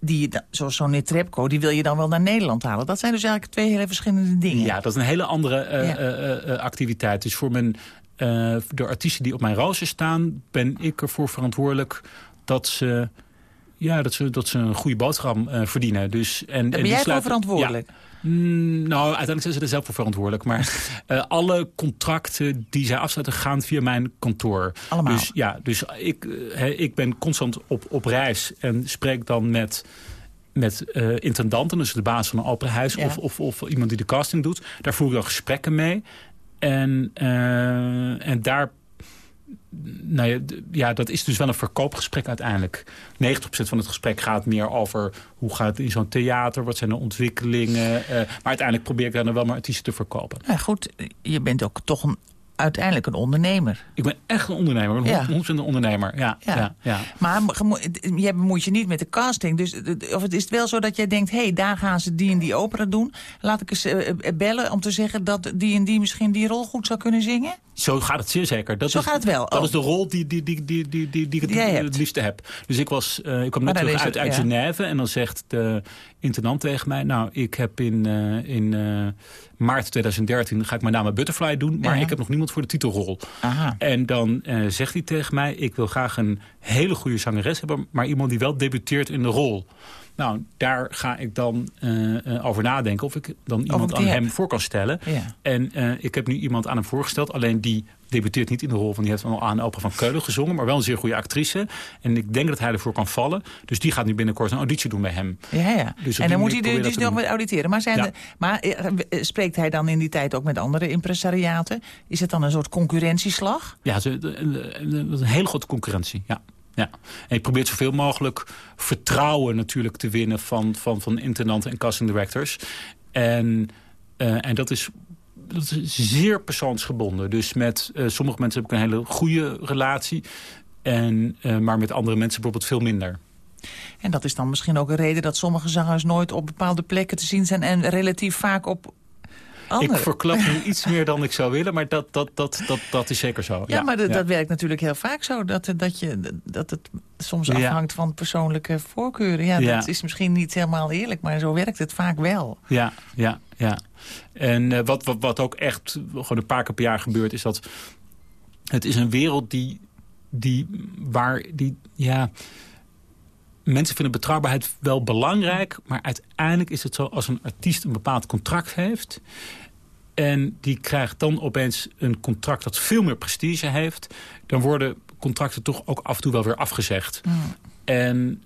die, zoals zo'n Netrepco... die wil je dan wel naar Nederland halen. Dat zijn dus eigenlijk twee hele verschillende dingen. Ja, dat is een hele andere uh, ja. uh, uh, activiteit. Dus voor mijn, de artiesten die op mijn rooster staan... ben ik ervoor verantwoordelijk dat ze... Ja, dat ze, dat ze een goede boterham verdienen. Dus, en, en ben jij verantwoordelijk? Ja. Mm, nou, uiteindelijk zijn ze er zelf voor verantwoordelijk. Maar uh, <laughs> alle contracten die zij afsluiten gaan via mijn kantoor. Allemaal? Dus, ja, dus ik, uh, ik ben constant op, op reis en spreek dan met met uh, intendanten, dus de baas van een operahuis... Ja. Of, of, of iemand die de casting doet. Daar voer ik dan gesprekken mee. En, en daar nou ja, ja, dat is dus wel een verkoopgesprek uiteindelijk. 90% van het gesprek gaat meer over hoe gaat het in zo'n theater, wat zijn de ontwikkelingen. Uh, maar uiteindelijk probeer ik dan wel maar artiesten te verkopen. Ja, goed, je bent ook toch een, uiteindelijk een ondernemer. Ik ben echt een ondernemer, een Ja. 100% een ondernemer. Ja, ja. Ja. Ja, Maar je bemoeit je niet met de casting. Dus, of het is wel zo dat jij denkt... hé, hey, daar gaan ze die en die opera doen. Laat ik eens uh, bellen om te zeggen dat die en die misschien die rol goed zou kunnen zingen? Zo gaat het zeer zeker. Dat Zo is, gaat het wel. Dat Oh. is de rol die, die, die, die, die, die, die ik het, het liefste heb. Dus ik, was, uh, ik kwam net terug uit, uit ja. Genève. En dan zegt de intendant tegen mij... nou, ik heb in, uh, in uh, maart 2013 ga ik mijn naam Butterfly doen... maar Ja. ik heb nog niemand voor de titelrol. Aha. En dan zegt hij tegen mij... ik wil graag een hele goede zangeres hebben... maar iemand die wel debuteert in de rol. Nou, daar ga ik dan uh, uh, over nadenken... of ik dan iemand ik aan hem heb. voor kan stellen. Ja. En uh, ik heb nu iemand aan hem voorgesteld. Alleen die debuteert niet in de rol van... die heeft al aan opera van Keulen gezongen... maar wel een zeer goede actrice. En ik denk dat hij ervoor kan vallen. Dus die gaat nu binnenkort een auditie doen bij hem. Ja, ja. Dus en dan moet hij dus nog met auditeren. Maar, zijn Ja. maar eh, eh, spreekt hij dan in die tijd ook met andere impresariaten? Is het dan een soort concurrentieslag? Ja, een hele grote concurrentie. Ja. Ja. En je probeert zoveel mogelijk vertrouwen natuurlijk te winnen van, van, van intendanten en casting directors. En, eh, en dat is dat is zeer persoonsgebonden. Dus met uh, sommige mensen heb ik een hele goede relatie. En, uh, maar met andere mensen bijvoorbeeld veel minder. En dat is dan misschien ook een reden dat sommige zangers nooit op bepaalde plekken te zien zijn... en relatief vaak op Ik verklap nu <laughs> iets meer dan ik zou willen, maar dat, dat, dat, dat, dat is zeker zo. Ja, maar dat, dat werkt natuurlijk heel vaak zo. Dat, dat, je, dat het soms Ja. afhangt van persoonlijke voorkeuren. Ja, Ja. dat is misschien niet helemaal eerlijk, maar zo werkt het vaak wel. Ja, ja, ja. En uh, wat, wat, wat ook echt gewoon een paar keer per jaar gebeurt... is dat het is een wereld die, die waar die, ja... Mensen vinden betrouwbaarheid wel belangrijk... maar uiteindelijk is het zo als een artiest een bepaald contract heeft... en die krijgt dan opeens een contract dat veel meer prestige heeft... dan worden contracten toch ook af en toe wel weer afgezegd. Mm. En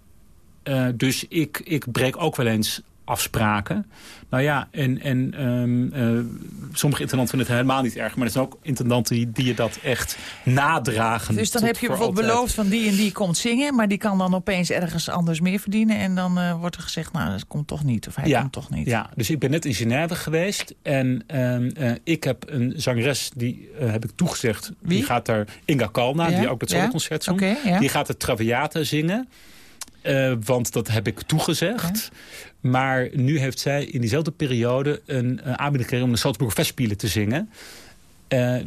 uh, dus ik, ik breek ook wel eens afspraken. Nou ja, en, en um, uh, sommige intendanten vinden het helemaal niet erg... maar er zijn ook intendanten die, die je dat echt nadragen. Dus dan heb je voor bijvoorbeeld altijd. beloofd van die en die komt zingen... maar die kan dan opeens ergens anders meer verdienen... en dan uh, wordt er gezegd, nou, dat komt toch niet. Of hij ja, komt toch niet. Ja, dus ik ben net in Genève geweest... en um, uh, ik heb een zangeres, die heb ik toegezegd... Wie? die gaat daar, Inga Kalna, Ja? die ook soloconcert zong... Oké, ja. die gaat de Traviata zingen... want dat heb ik toegezegd. Maar nu heeft zij in diezelfde periode een uh, aanbieding gekregen... om de Salzburger Festspielen te zingen.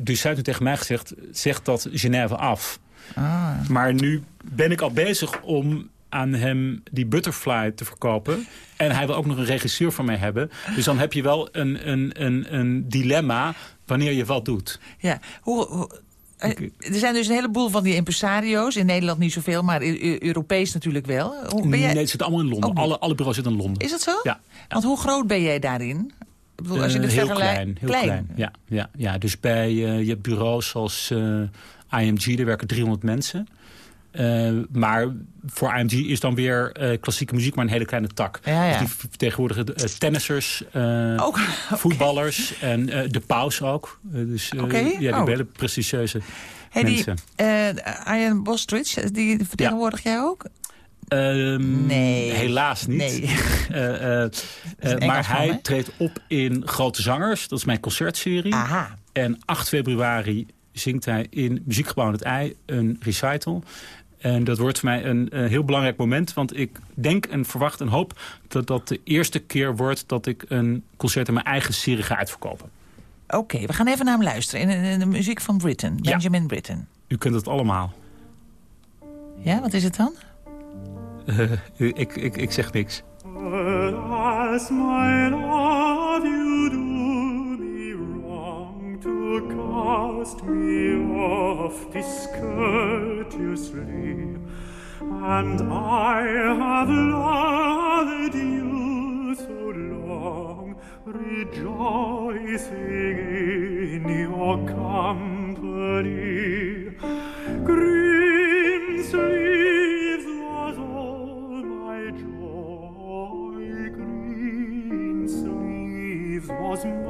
dus zij heeft nu tegen mij gezegd, zeg dat Genève af. Ah. Maar nu ben ik al bezig om aan hem die Butterfly te verkopen. En hij wil ook nog een regisseur van mij hebben. Dus dan heb je wel een, een, een, een dilemma wanneer je wat doet. Ja, hoe, eh, er zijn dus een heleboel van die impresario's. In Nederland niet zoveel, maar Europees natuurlijk wel. Hoe ben jij... Nee, het zit allemaal in Londen. alle, alle bureaus zitten in Londen. Is dat zo? Ja. Want hoe groot ben jij daarin? Ik bedoel, als je uh, heel klein, heel klein. Ja, ja, ja. Dus bij uh, je hebt bureaus als uh, IMG, daar werken 300 mensen. Uh, maar voor IMG is dan weer uh, klassieke muziek maar een hele kleine tak. Ja, ja. Dus die vertegenwoordigen uh, tennissers, <laughs> voetballers en de paus ook. dus okay. ja, die oh. hele prestigieuze hey, mensen. Die, Ian Bostridge, die vertegenwoordig jij ook? Um, nee. Helaas niet. Nee. <laughs> maar hij treedt op in Grote Zangers. Dat is mijn concertserie. Aha. En 8 februari zingt hij in Muziekgebouw het Ei een recital. En dat wordt voor mij een, een, heel belangrijk moment. Want ik denk en verwacht en hoop dat dat de eerste keer wordt... dat ik een concert in mijn eigen serie ga uitverkopen. Oké, we gaan even naar hem luisteren. In, in de muziek van Britten, Benjamin ja. Britten. U kunt het allemaal. Ja, wat is het dan? Uh, ik, ik, ik zeg niks. Cast me off discourteously and I have loved you so long rejoicing in your company. Green sleeves was all my joy. Green sleeves was my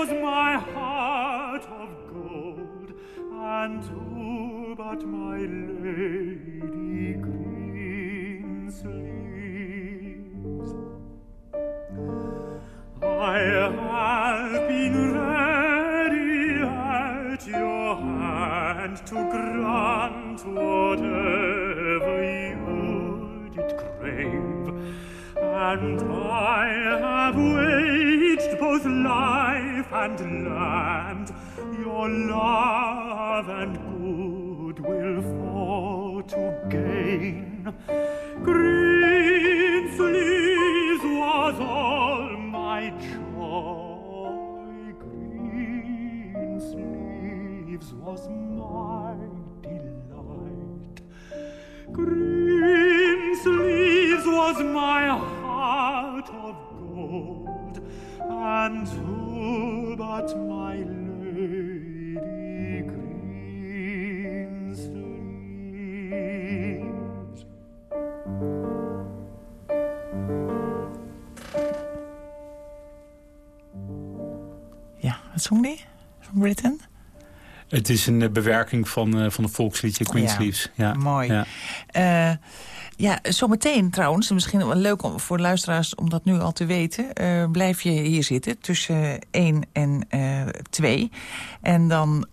was my heart of gold and who but my lady green sleeves I have been ready at your hand to grant whatever you did crave and I have waged both life and land. Your love and good will for to gain. Green sleeves was all my joy. Green sleeves was my delight. Green sleeves was my Britain? Het is een uh, bewerking van, uh, van een volksliedje, Queen ja, Sleeves. Ja, mooi. Ja. Uh, ja, zometeen trouwens, misschien wel leuk om, voor luisteraars om dat nu al te weten... Uh, blijf je hier zitten tussen 1 en 2. En dan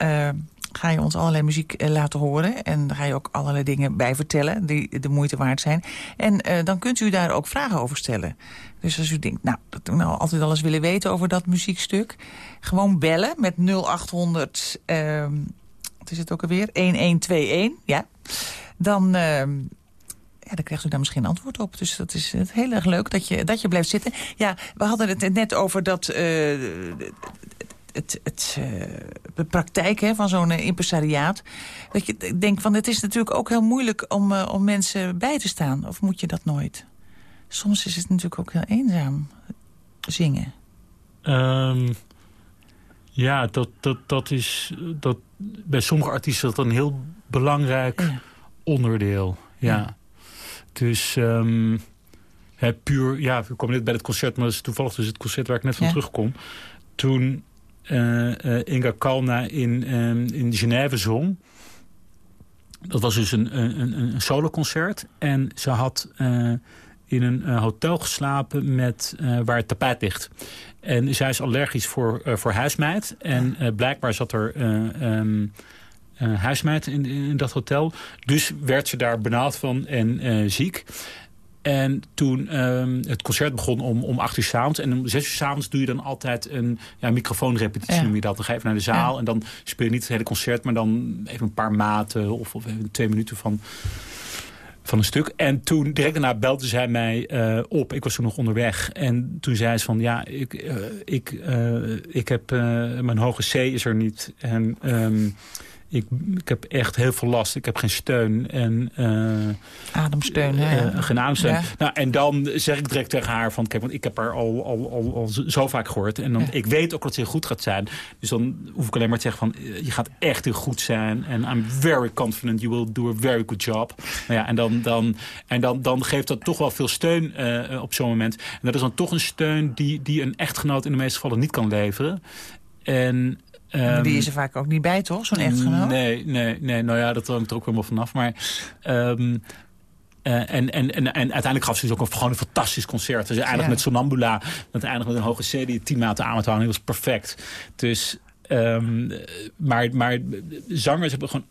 ga je ons allerlei muziek laten horen. En daar ga je ook allerlei dingen bij vertellen die de moeite waard zijn. En dan kunt u daar ook vragen over stellen. Dus als u denkt, nou, dat we nou altijd alles willen weten over dat muziekstuk... gewoon bellen met 0800, uh, wat is het ook alweer, 1121, ja. Dan... Ja, dan krijgt u daar misschien antwoord op. Dus dat is heel erg leuk dat je, dat je blijft zitten. Ja, we hadden het net over dat... Uh, het, het, uh, de praktijk hè, van zo'n uh, impresariaat. Dat je denkt van het is natuurlijk ook heel moeilijk om, uh, om mensen bij te staan. Of moet je dat nooit? Soms is het natuurlijk ook heel eenzaam zingen. Um, ja, dat, dat, dat is dat, bij sommige artiesten dat een heel belangrijk ja. onderdeel. Ja. ja. Dus um, hè, puur, ja, we komen net bij het concert, maar dat is toevallig dus het concert waar ik net van ja. terugkom. Toen uh, uh, Inga Kalna in, um, in Genève zong. Dat was dus een, een, een soloconcert. En ze had uh, in een hotel geslapen met, waar het tapijt ligt. En zij is allergisch voor, voor huismeid. En blijkbaar zat er... Um, huismeid in, in, dat hotel. Dus werd ze daar benauwd van en ziek. En toen ehm, het concert begon om, om acht uur s'avonds. En om zes uur s'avonds doe je dan altijd een ja, microfoonrepetitie. Ja. Noem je dat. Dan ga je even naar de zaal. En dan speel je niet het hele concert. Maar dan even een paar maten. Of, of even twee minuten van, van een stuk. En toen, direct daarna belde zij mij uh, op. Ik was toen nog onderweg. En toen zei ze van, ja, ik, uh, ik, uh, ik heb, mijn hoge C is er niet. En... Um, ik, ik heb echt heel veel last. Ik heb geen steun. En, uh, ademsteun, hè? Uh, geen ademsteun. Nou, en dan zeg ik direct tegen haar van... Kijk, want ik heb haar al, al, al, al zo vaak gehoord. En dan, ik weet ook dat ze heel goed gaat zijn. Dus dan hoef ik alleen maar te zeggen van... Je gaat echt heel goed zijn. En I'm very confident you will do a very good job. Nou ja, en dan, dan, en dan, dan geeft dat toch wel veel steun uh, op zo'n moment. En dat is dan toch een steun die, die een echtgenoot in de meeste gevallen niet kan leveren. En Um, die is er vaak ook niet bij, toch? Zo'n echtgenoot? Nee, nee, nee. Nou ja, dat hangt er ook helemaal vanaf. Maar... Um, uh, en, en, en, en uiteindelijk gaf ze dus ook een, gewoon een fantastisch concert. Dus eindigt ja. met Sonambula. Dat eindigt met een hoge C die tien maanden aan moet houden. Dat was perfect. Dus, um, maar, maar zangers hebben gewoon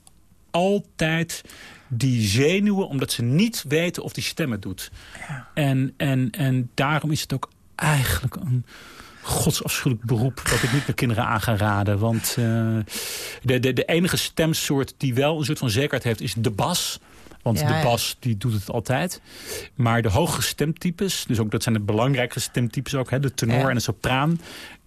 altijd die zenuwen... omdat ze niet weten of die stemmen doet. Ja. En, en, en daarom is het ook eigenlijk een godsafschuwelijk beroep... dat ik niet mijn kinderen aan ga raden. Want uh, de, de, de enige stemsoort die wel een soort van zekerheid heeft... is de bas. Want ja, de bas die doet het altijd. Maar de hogere stemtypes, dus ook dat zijn de belangrijkste stemtypes ook... Hè, de tenor ja. en de sopraan...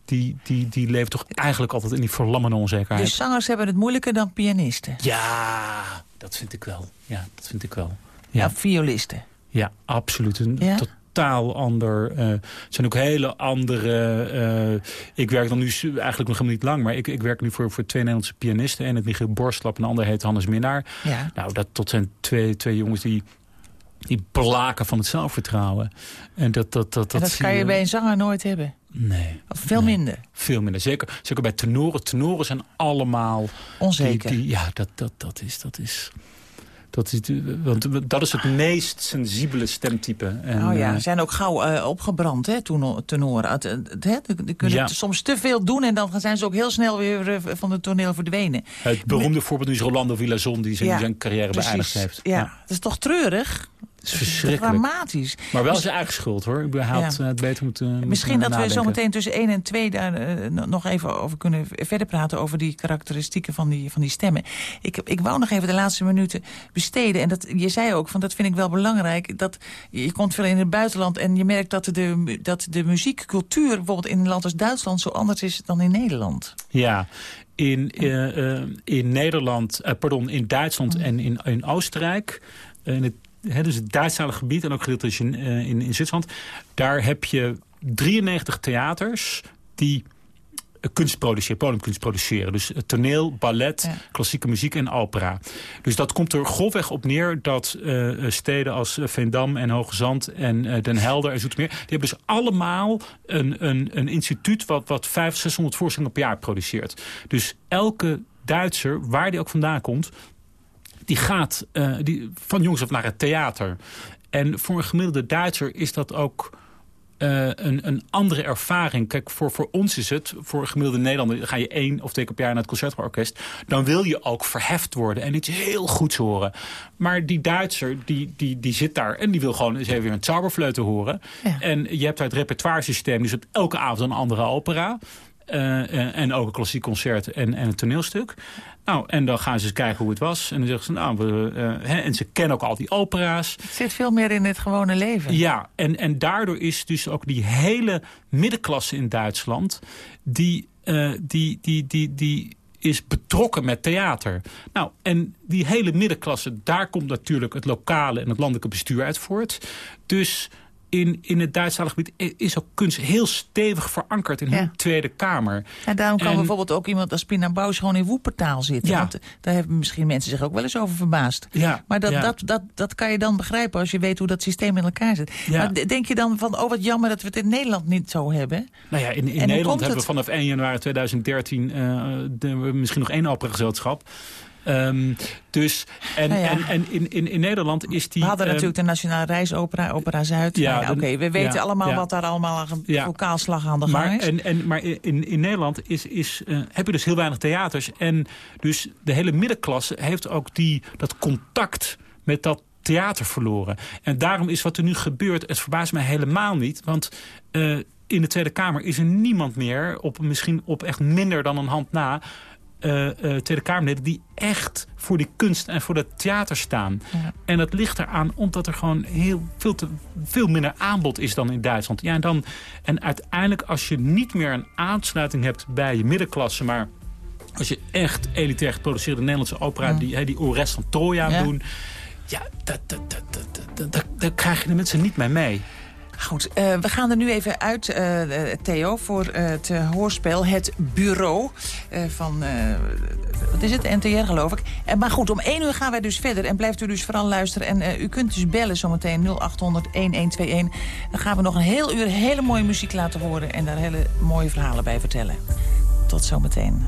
Die, die, die leven toch eigenlijk altijd in die verlammende onzekerheid. Dus zangers hebben het moeilijker dan pianisten? Ja, dat vind ik wel. Ja, dat vind ik wel. Ja, ja violisten? Ja, absoluut. Een ja? Totaal ander. Uh, zijn ook hele andere... Uh, ik werk dan nu eigenlijk nog helemaal niet lang... maar ik, ik werk nu voor, voor twee Nederlandse pianisten. En het Michiel Borstlap en de ander heet Hannes Minnaar. Ja. Nou, dat tot zijn twee, twee jongens die die blaken van het zelfvertrouwen. En dat, dat, dat, en dat kan je bij een zanger nooit hebben? Nee. Of veel nee, minder? Veel minder. Zeker, zeker bij tenoren. Tenoren zijn allemaal... Onzeker. Die, die, ja, dat, dat, dat is... Dat is dat want dat is het meest sensibele stemtype. En, oh ja, ze zijn ook gauw uh, opgebrand, hè, tenoren. Het, die kunnen ja. soms te veel doen en dan zijn ze ook heel snel weer van het toneel verdwenen. Het beroemde voorbeeld is Rolando Villazon, die zijn, ja, zijn carrière precies. beëindigd heeft. Ja, ja, dat is toch treurig? Het is verschrikkelijk. Dramatisch. Maar wel zijn eigen schuld hoor. Ik had ja. het beter moeten Misschien dat nadenken. we zometeen tussen 1 en 2 daar uh, nog even over kunnen verder praten... over die karakteristieken van die, van die stemmen. Ik, ik wou nog even de laatste minuten besteden. En dat, je zei ook, van dat vind ik wel belangrijk... dat je komt veel in het buitenland en je merkt dat de, dat de muziekcultuur... bijvoorbeeld in een land als Duitsland zo anders is dan in Nederland. Ja, in, uh, uh, in Nederland, pardon, in Duitsland mm. en in, in Oostenrijk... in het Dus het Duitsstalige gebied en ook gedeeltelijk in, uh, in, in Zwitserland. Daar heb je 93 theaters die kunst produceren, podiumkunst produceren. Dus toneel, ballet, ja. klassieke muziek en opera. Dus dat komt er grofweg op neer dat uh, steden als Veendam en Hoge Zand en uh, Den Helder en Zoetermeer... die hebben dus allemaal een, een, een instituut wat, wat 500, 600 voorstellingen per jaar produceert. Dus elke Duitser, waar die ook vandaan komt die gaat uh, die, van jongs af naar het theater. En voor een gemiddelde Duitser is dat ook... Uh, een, een andere ervaring. Kijk, voor, voor ons is het, voor een gemiddelde Nederlander... ga je één of twee keer per jaar naar het concertorkest... dan wil je ook verheft worden en iets heel goeds horen. Maar die Duitser, die, die, die zit daar en die wil gewoon eens even weer een Zauberfleuten horen. Ja. En je hebt daar het repertoire systeem, dus elke avond een andere opera... Uh, en ook een klassiek concert en, en een toneelstuk. Nou, en dan gaan ze eens kijken hoe het was. En dan zeggen ze, nou, we, uh, hè, en ze kennen ook al die opera's. Het zit veel meer in het gewone leven. Ja, en, en daardoor is dus ook die hele middenklasse in Duitsland... die, uh, die, die, die, die is betrokken met theater. Nou, en die hele middenklasse, daar komt natuurlijk het lokale en het landelijke bestuur uit voort. Dus in, in het Duitsstalig gebied is ook kunst heel stevig verankerd in ja. hun Tweede Kamer. En daarom kan en, bijvoorbeeld ook iemand als Pina Bausch gewoon in Woepertaal zitten. Ja. Want eh, daar hebben misschien mensen zich ook wel eens over verbaasd. Ja. Maar dat, dat, dat, dat kan je dan begrijpen als je weet hoe dat systeem in elkaar zit. Ja. Maar denk je dan van, oh wat jammer dat we het in Nederland niet zo hebben? Nou ja, in, in Nederland hebben we vanaf 1 januari 2013 uh, de, misschien nog één operagezelschap. Um, dus, en, Nou ja. en, en in, in, in Nederland is die... We hadden ehm, natuurlijk de Nationale Reisopera, Opera Zuid. Ja, Nou Oké, we weten ja, allemaal ja. wat daar allemaal aan Ja. aan de gang maar, is. en, en, maar in, in Nederland is, is, eh, heb je dus heel weinig theaters. En dus de hele middenklasse heeft ook die, dat contact met dat theater verloren. En daarom is wat er nu gebeurt, het verbaast mij helemaal niet. Want eh, in de Tweede Kamer is er niemand meer, op, misschien op echt minder dan een hand na... eh, eh, Tweede Kamerleden die echt voor die kunst en voor dat theater staan. Ja. En dat ligt eraan omdat er gewoon heel veel, te, veel minder aanbod is dan in Duitsland. Ja, en, dan, en uiteindelijk als je niet meer een aansluiting hebt bij je middenklasse... maar als je echt elitair geproduceerde Nederlandse opera... die, die Ores van Troja Ja. doen... ja, dat, dat, dat, dat, dat, dat, dat- daar krijg je de mensen niet mee mee. Goed, eh, we gaan er nu even uit, eh, Theo, voor eh, het hoorspel Het Bureau van, wat is het, NTR geloof ik. Maar goed, om één uur gaan wij dus verder en blijft u dus vooral luisteren. En u kunt dus bellen zometeen 0800-1121. Dan gaan we nog een heel uur hele mooie muziek laten horen en daar hele mooie verhalen bij vertellen. Tot zometeen.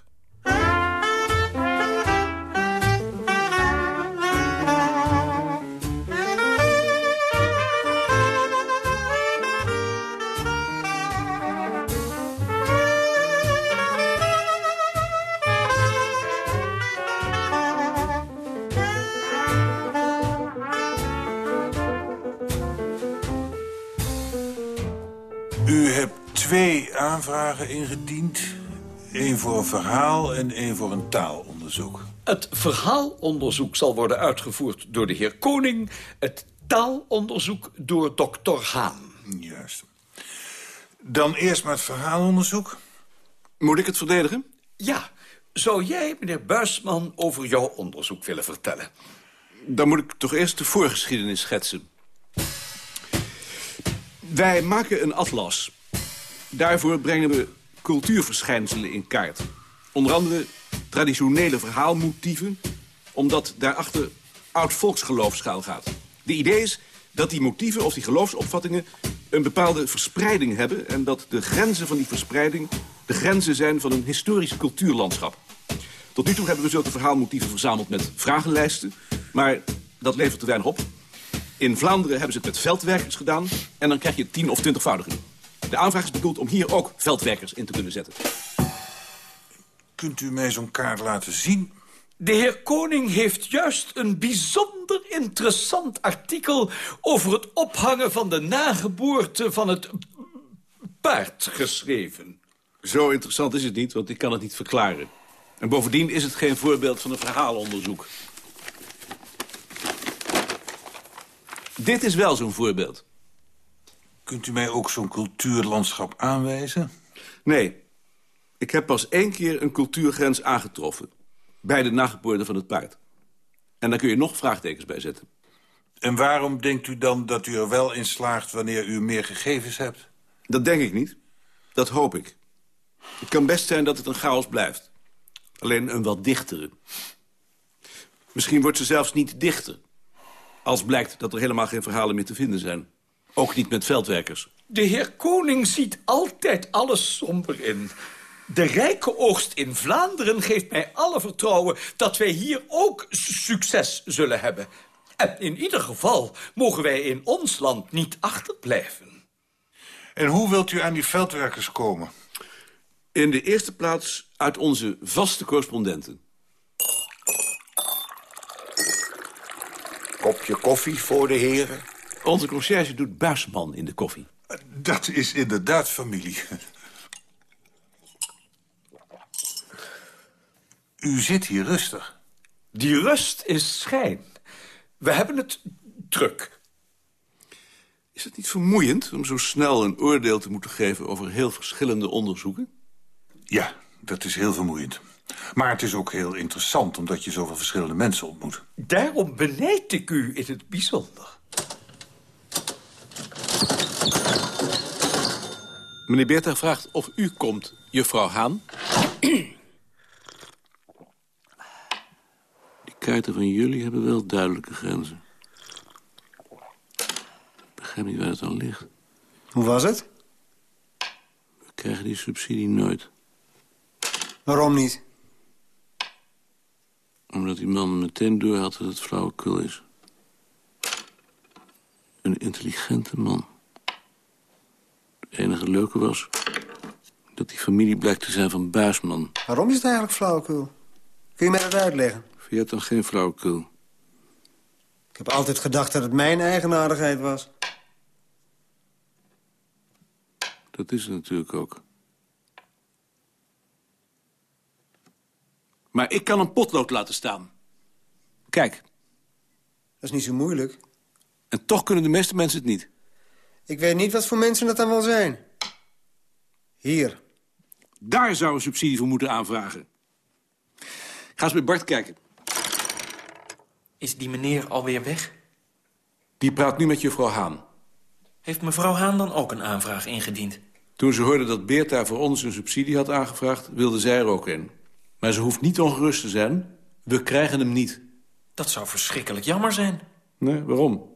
Aanvragen ingediend. Eén voor een verhaal en één voor een taalonderzoek. Het verhaalonderzoek zal worden uitgevoerd door de heer Koning. Het taalonderzoek door dokter Haan. Juist. Dan eerst maar het verhaalonderzoek. Moet ik het verdedigen? Ja. Zou jij, meneer Buisman, over jouw onderzoek willen vertellen? Dan moet ik toch eerst de voorgeschiedenis schetsen. Wij maken een atlas. Daarvoor brengen we cultuurverschijnselen in kaart. Onder andere traditionele verhaalmotieven... omdat daarachter oud volksgeloof schuil gaat. De idee is dat die motieven of die geloofsopvattingen... een bepaalde verspreiding hebben... en dat de grenzen van die verspreiding de grenzen zijn van een historisch cultuurlandschap. Tot nu toe hebben we zulke verhaalmotieven verzameld met vragenlijsten... maar dat levert te weinig op. In Vlaanderen hebben ze het met veldwerkers gedaan... en dan krijg je tien of twintigvoudige. De aanvraag is bedoeld om hier ook veldwerkers in te kunnen zetten. Kunt u mij zo'n kaart laten zien? De heer Koning heeft juist een bijzonder interessant artikel... over het ophangen van de nageboorte van het paard geschreven. Zo interessant is het niet, want ik kan het niet verklaren. En bovendien is het geen voorbeeld van een verhaalonderzoek. Dit is wel zo'n voorbeeld. Kunt u mij ook zo'n cultuurlandschap aanwijzen? Nee, ik heb pas één keer een cultuurgrens aangetroffen. Bij de nageboorte van het paard. En daar kun je nog vraagtekens bij zetten. En waarom denkt u dan dat u er wel in slaagt wanneer u meer gegevens hebt? Dat denk ik niet. Dat hoop ik. Het kan best zijn dat het een chaos blijft. Alleen een wat dichtere. Misschien wordt ze zelfs niet dichter. Als blijkt dat er helemaal geen verhalen meer te vinden zijn. Ook niet met veldwerkers. De heer Koning ziet altijd alles somber in. De rijke oogst in Vlaanderen geeft mij alle vertrouwen... dat wij hier ook succes zullen hebben. En in ieder geval mogen wij in ons land niet achterblijven. En hoe wilt u aan die veldwerkers komen? In de eerste plaats uit onze vaste correspondenten. Kopje koffie voor de heren? Onze conciërge doet Buisman in de koffie. Dat is inderdaad familie. U zit hier rustig. Die rust is schijn. We hebben het druk. Is het niet vermoeiend om zo snel een oordeel te moeten geven... over heel verschillende onderzoeken? Ja, dat is heel vermoeiend. Maar het is ook heel interessant, omdat je zoveel verschillende mensen ontmoet. Daarom benijd ik u in het bijzonder. Meneer Beerta vraagt of u komt, juffrouw Haan. <clears throat> Die kaarten van jullie hebben wel duidelijke grenzen. Ik begrijp niet waar het aan ligt. Hoe was het? We krijgen die subsidie nooit. Waarom niet? Omdat die man meteen door had dat het flauwekul is. Een intelligente man. Het enige leuke was... dat die familie blijkt te zijn van Buisman. Waarom is het eigenlijk flauwekul? Kun je mij dat uitleggen? Vind je het dan geen flauwekul? Ik heb altijd gedacht dat het mijn eigenaardigheid was. Dat is het natuurlijk ook. Maar ik kan een potlood laten staan. Kijk. Dat is niet zo moeilijk. En toch kunnen de meeste mensen het niet. Ik weet niet wat voor mensen dat dan wel zijn. Hier. Daar zou een subsidie voor moeten aanvragen. Ga eens met Bart kijken. Is die meneer alweer weg? Die praat nu met juffrouw Haan. Heeft mevrouw Haan dan ook een aanvraag ingediend? Toen ze hoorde dat Beerta voor ons een subsidie had aangevraagd... wilde zij er ook in. Maar ze hoeft niet ongerust te zijn. We krijgen hem niet. Dat zou verschrikkelijk jammer zijn. Nee, waarom?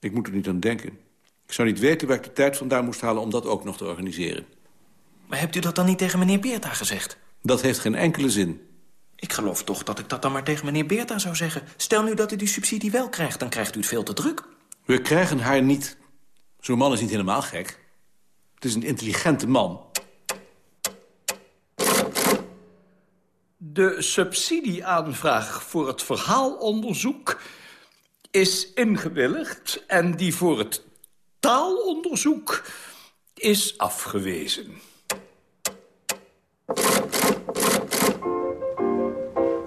Ik moet er niet aan denken. Ik zou niet weten waar ik de tijd vandaan moest halen om dat ook nog te organiseren. Maar hebt u dat dan niet tegen meneer Beerta gezegd? Dat heeft geen enkele zin. Ik geloof toch dat ik dat dan maar tegen meneer Beerta zou zeggen. Stel nu dat u die subsidie wel krijgt, dan krijgt u het veel te druk. We krijgen haar niet. Zo'n man is niet helemaal gek. Het is een intelligente man. De subsidieaanvraag voor het verhaalonderzoek is ingewilligd... en die voor het taalonderzoek is afgewezen.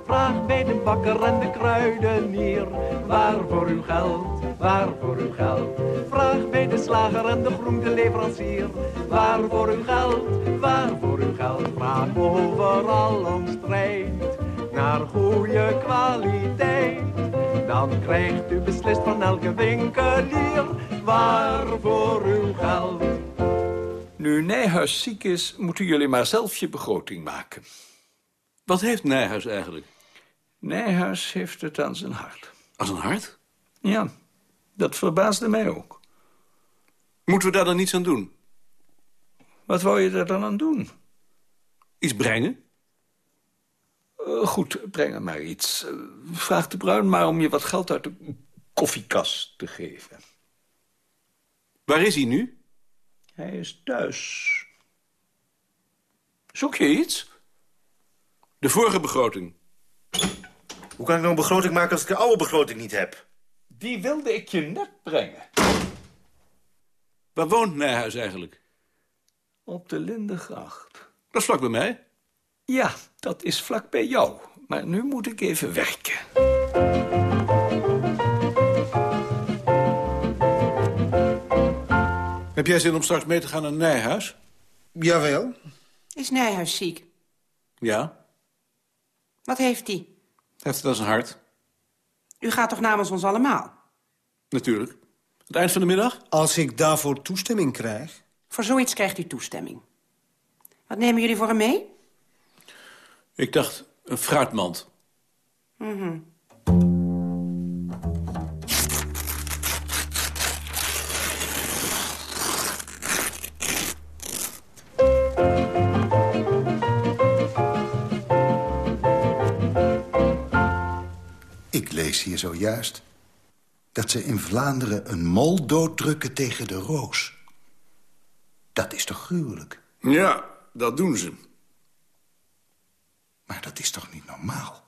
Vraag bij de bakker en de kruidenier, waar voor uw geld, waar voor uw geld. Vraag bij de slager en de groenteleverancier, waar voor uw geld, waar voor uw geld. Vraag overal om strijd, naar goede kwaliteit. Dan krijgt u beslist van elke winkelier, waar voor uw geld. Nu Nijhuis ziek is, moeten jullie maar zelf je begroting maken. Wat heeft Nijhuis eigenlijk? Nijhuis heeft het aan zijn hart. Aan zijn hart? Ja, dat verbaasde mij ook. Moeten we daar dan niets aan doen? Wat wou je er dan aan doen? Iets brengen? Uh, goed, breng er maar iets. Uh, vraag de Bruin maar om je wat geld uit de koffiekast te geven. Waar is hij nu? Hij is thuis. Zoek je iets? De vorige begroting. Hoe kan ik nou een begroting maken als ik de oude begroting niet heb? Die wilde ik je net brengen. Waar woont Nijhuis eigenlijk? Op de Lindengracht. Dat is vlak bij mij. Ja, dat is vlak bij jou. Maar nu moet ik even werken. Heb jij zin om straks mee te gaan naar Nijhuis? Jawel. Is Nijhuis ziek? Ja. Wat heeft hij? Heeft het als een hart? U gaat toch namens ons allemaal? Natuurlijk. Het eind van de middag? Als ik daarvoor toestemming krijg. Voor zoiets krijgt u toestemming. Wat nemen jullie voor hem mee? Ik dacht, een fruitmand. Mm -hmm. Ik lees hier zojuist dat ze in Vlaanderen een mol dooddrukken tegen de roos. Dat is toch gruwelijk? Ja, dat doen ze. Maar dat is toch niet normaal?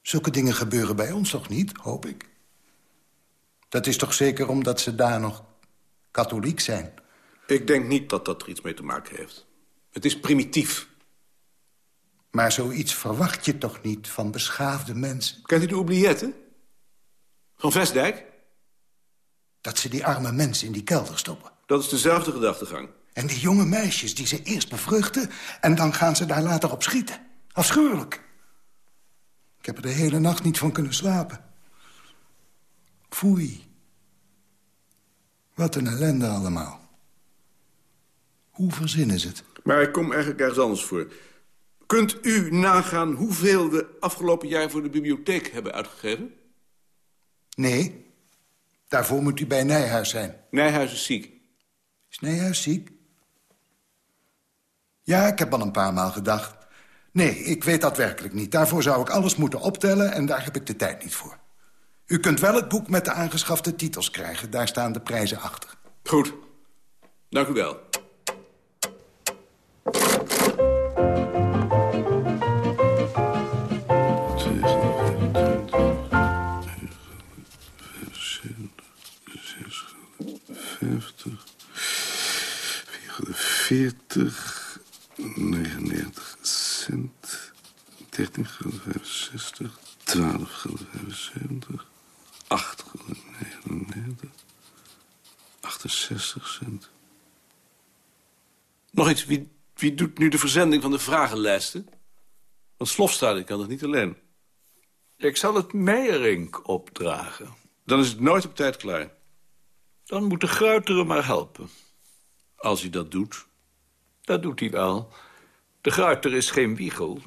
Zulke dingen gebeuren bij ons toch niet, hoop ik? Dat is toch zeker omdat ze daar nog katholiek zijn? Ik denk niet dat dat er iets mee te maken heeft. Het is primitief. Maar zoiets verwacht je toch niet van beschaafde mensen? Kent u de oublietten? Van Vestdijk? Dat ze die arme mensen in die kelder stoppen. Dat is dezelfde gedachtegang. En die jonge meisjes die ze eerst bevruchten... en dan gaan ze daar later op schieten. Afschuwelijk. Ik heb er de hele nacht niet van kunnen slapen. Foei. Wat een ellende allemaal. Hoe verzinnen ze het? Maar ik kom eigenlijk ergens anders voor. Kunt u nagaan hoeveel we afgelopen jaar voor de bibliotheek hebben uitgegeven? Nee. Daarvoor moet u bij Nijhuis zijn. Nijhuis is ziek. Is Nijhuis ziek? Ja, ik heb al een paar maal gedacht. Nee, ik weet dat werkelijk niet. Daarvoor zou ik alles moeten optellen en daar heb ik de tijd niet voor. U kunt wel het boek met de aangeschafte titels krijgen. Daar staan de prijzen achter. Goed. Dank u wel. Veertig, 99 cent, 13 gulden 65, 12 gulden 75, 8 gulden 99, 68 cent. Nog iets, wie, wie doet nu de verzending van de vragenlijsten? Want Slofstad, ik kan dat niet alleen. Ik zal het Meijerink opdragen. Dan is het nooit op tijd klaar. Dan moet de Gruiteren maar helpen. Als hij dat doet. Dat doet hij wel. De Gruiter is geen wiegel.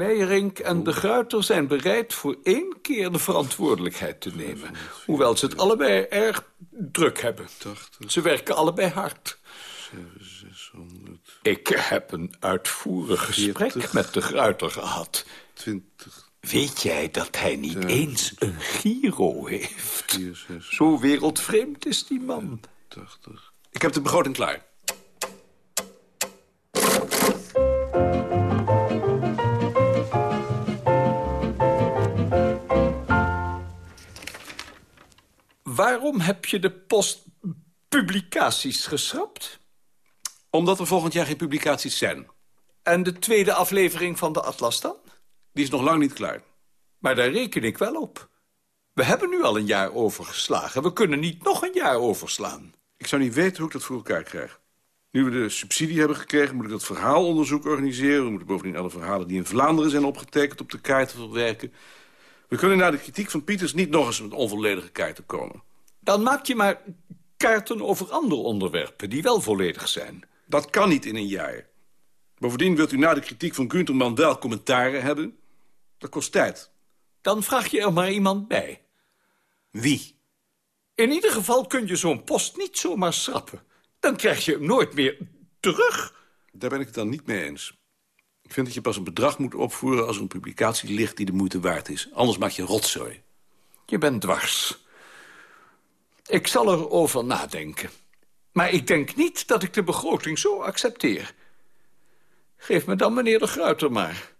Meijerink en de Gruiter zijn bereid voor één keer de verantwoordelijkheid te nemen. Hoewel ze het allebei erg druk hebben. Ze werken allebei hard. Ik heb een uitvoerig gesprek met de Gruiter gehad. Weet jij dat hij niet eens een Giro heeft? Zo wereldvreemd is die man. Ik heb de begroting klaar. Waarom heb je de post publicaties geschrapt? Omdat er volgend jaar geen publicaties zijn. En de tweede aflevering van de Atlas dan? Die is nog lang niet klaar. Maar daar reken ik wel op. We hebben nu al een jaar overgeslagen. We kunnen niet nog een jaar overslaan. Ik zou niet weten hoe ik dat voor elkaar krijg. Nu we de subsidie hebben gekregen, moet ik dat verhaalonderzoek organiseren. We moeten bovendien alle verhalen die in Vlaanderen zijn opgetekend op de kaarten verwerken. We kunnen na de kritiek van Pieters niet nog eens met onvolledige kaarten komen. Dan maak je maar kaarten over andere onderwerpen die wel volledig zijn. Dat kan niet in een jaar. Bovendien wilt u na de kritiek van Gunterman wel commentaren hebben. Dat kost tijd. Dan vraag je er maar iemand bij. Wie? In ieder geval kun je zo'n post niet zomaar schrappen. Dan krijg je hem nooit meer terug. Daar ben ik het dan niet mee eens. Ik vind dat je pas een bedrag moet opvoeren als er een publicatie ligt die de moeite waard is. Anders maak je rotzooi. Je bent dwars. Ik zal erover nadenken. Maar ik denk niet dat ik de begroting zo accepteer. Geef me dan meneer de Gruiter maar.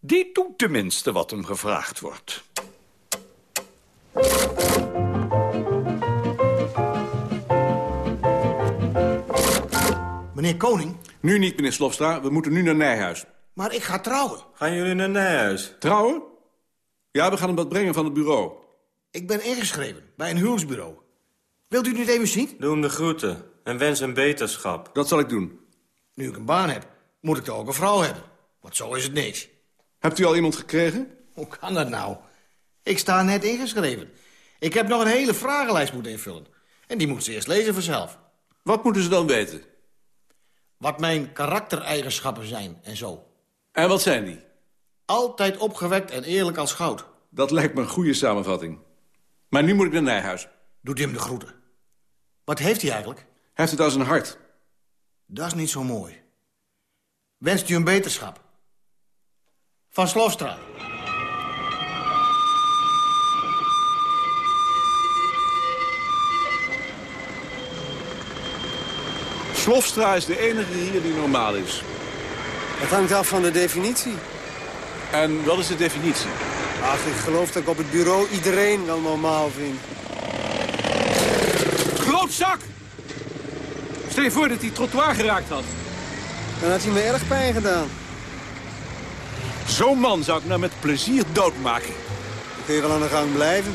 Die doet tenminste wat hem gevraagd wordt. Meneer Koning? Nu niet, meneer Slofstra. We moeten nu naar Nijhuis. Maar ik ga trouwen. Gaan jullie naar Nijhuis? Trouwen? Ja, we gaan hem wat brengen van het bureau. Ik ben ingeschreven bij een huwelijksbureau. Wilt u het niet even zien? Doe hem de groeten en wens hem beterschap. Dat zal ik doen. Nu ik een baan heb, moet ik toch ook een vrouw hebben. Want zo is het niks. Hebt u al iemand gekregen? Hoe kan dat nou? Ik sta net ingeschreven. Ik heb nog een hele vragenlijst moeten invullen. En die moet ze eerst lezen vanzelf. Wat moeten ze dan weten? Wat mijn karaktereigenschappen zijn en zo. En wat zijn die? Altijd opgewekt en eerlijk als goud. Dat lijkt me een goede samenvatting. Maar nu moet ik naar Nijhuis. Doet hem de groeten. Wat heeft hij eigenlijk? Hij heeft het als een hart. Dat is niet zo mooi. Wenst u een beterschap? Van Slofstra. Slofstra is de enige hier die normaal is. Het hangt af van de definitie. En wat is de definitie? Ach, ik geloof dat ik op het bureau iedereen wel normaal vind. Klootzak! Stel je voor dat hij trottoir geraakt had. Dan had hij me erg pijn gedaan. Zo'n man zou ik nou met plezier doodmaken. Dan kun je wel aan de gang blijven.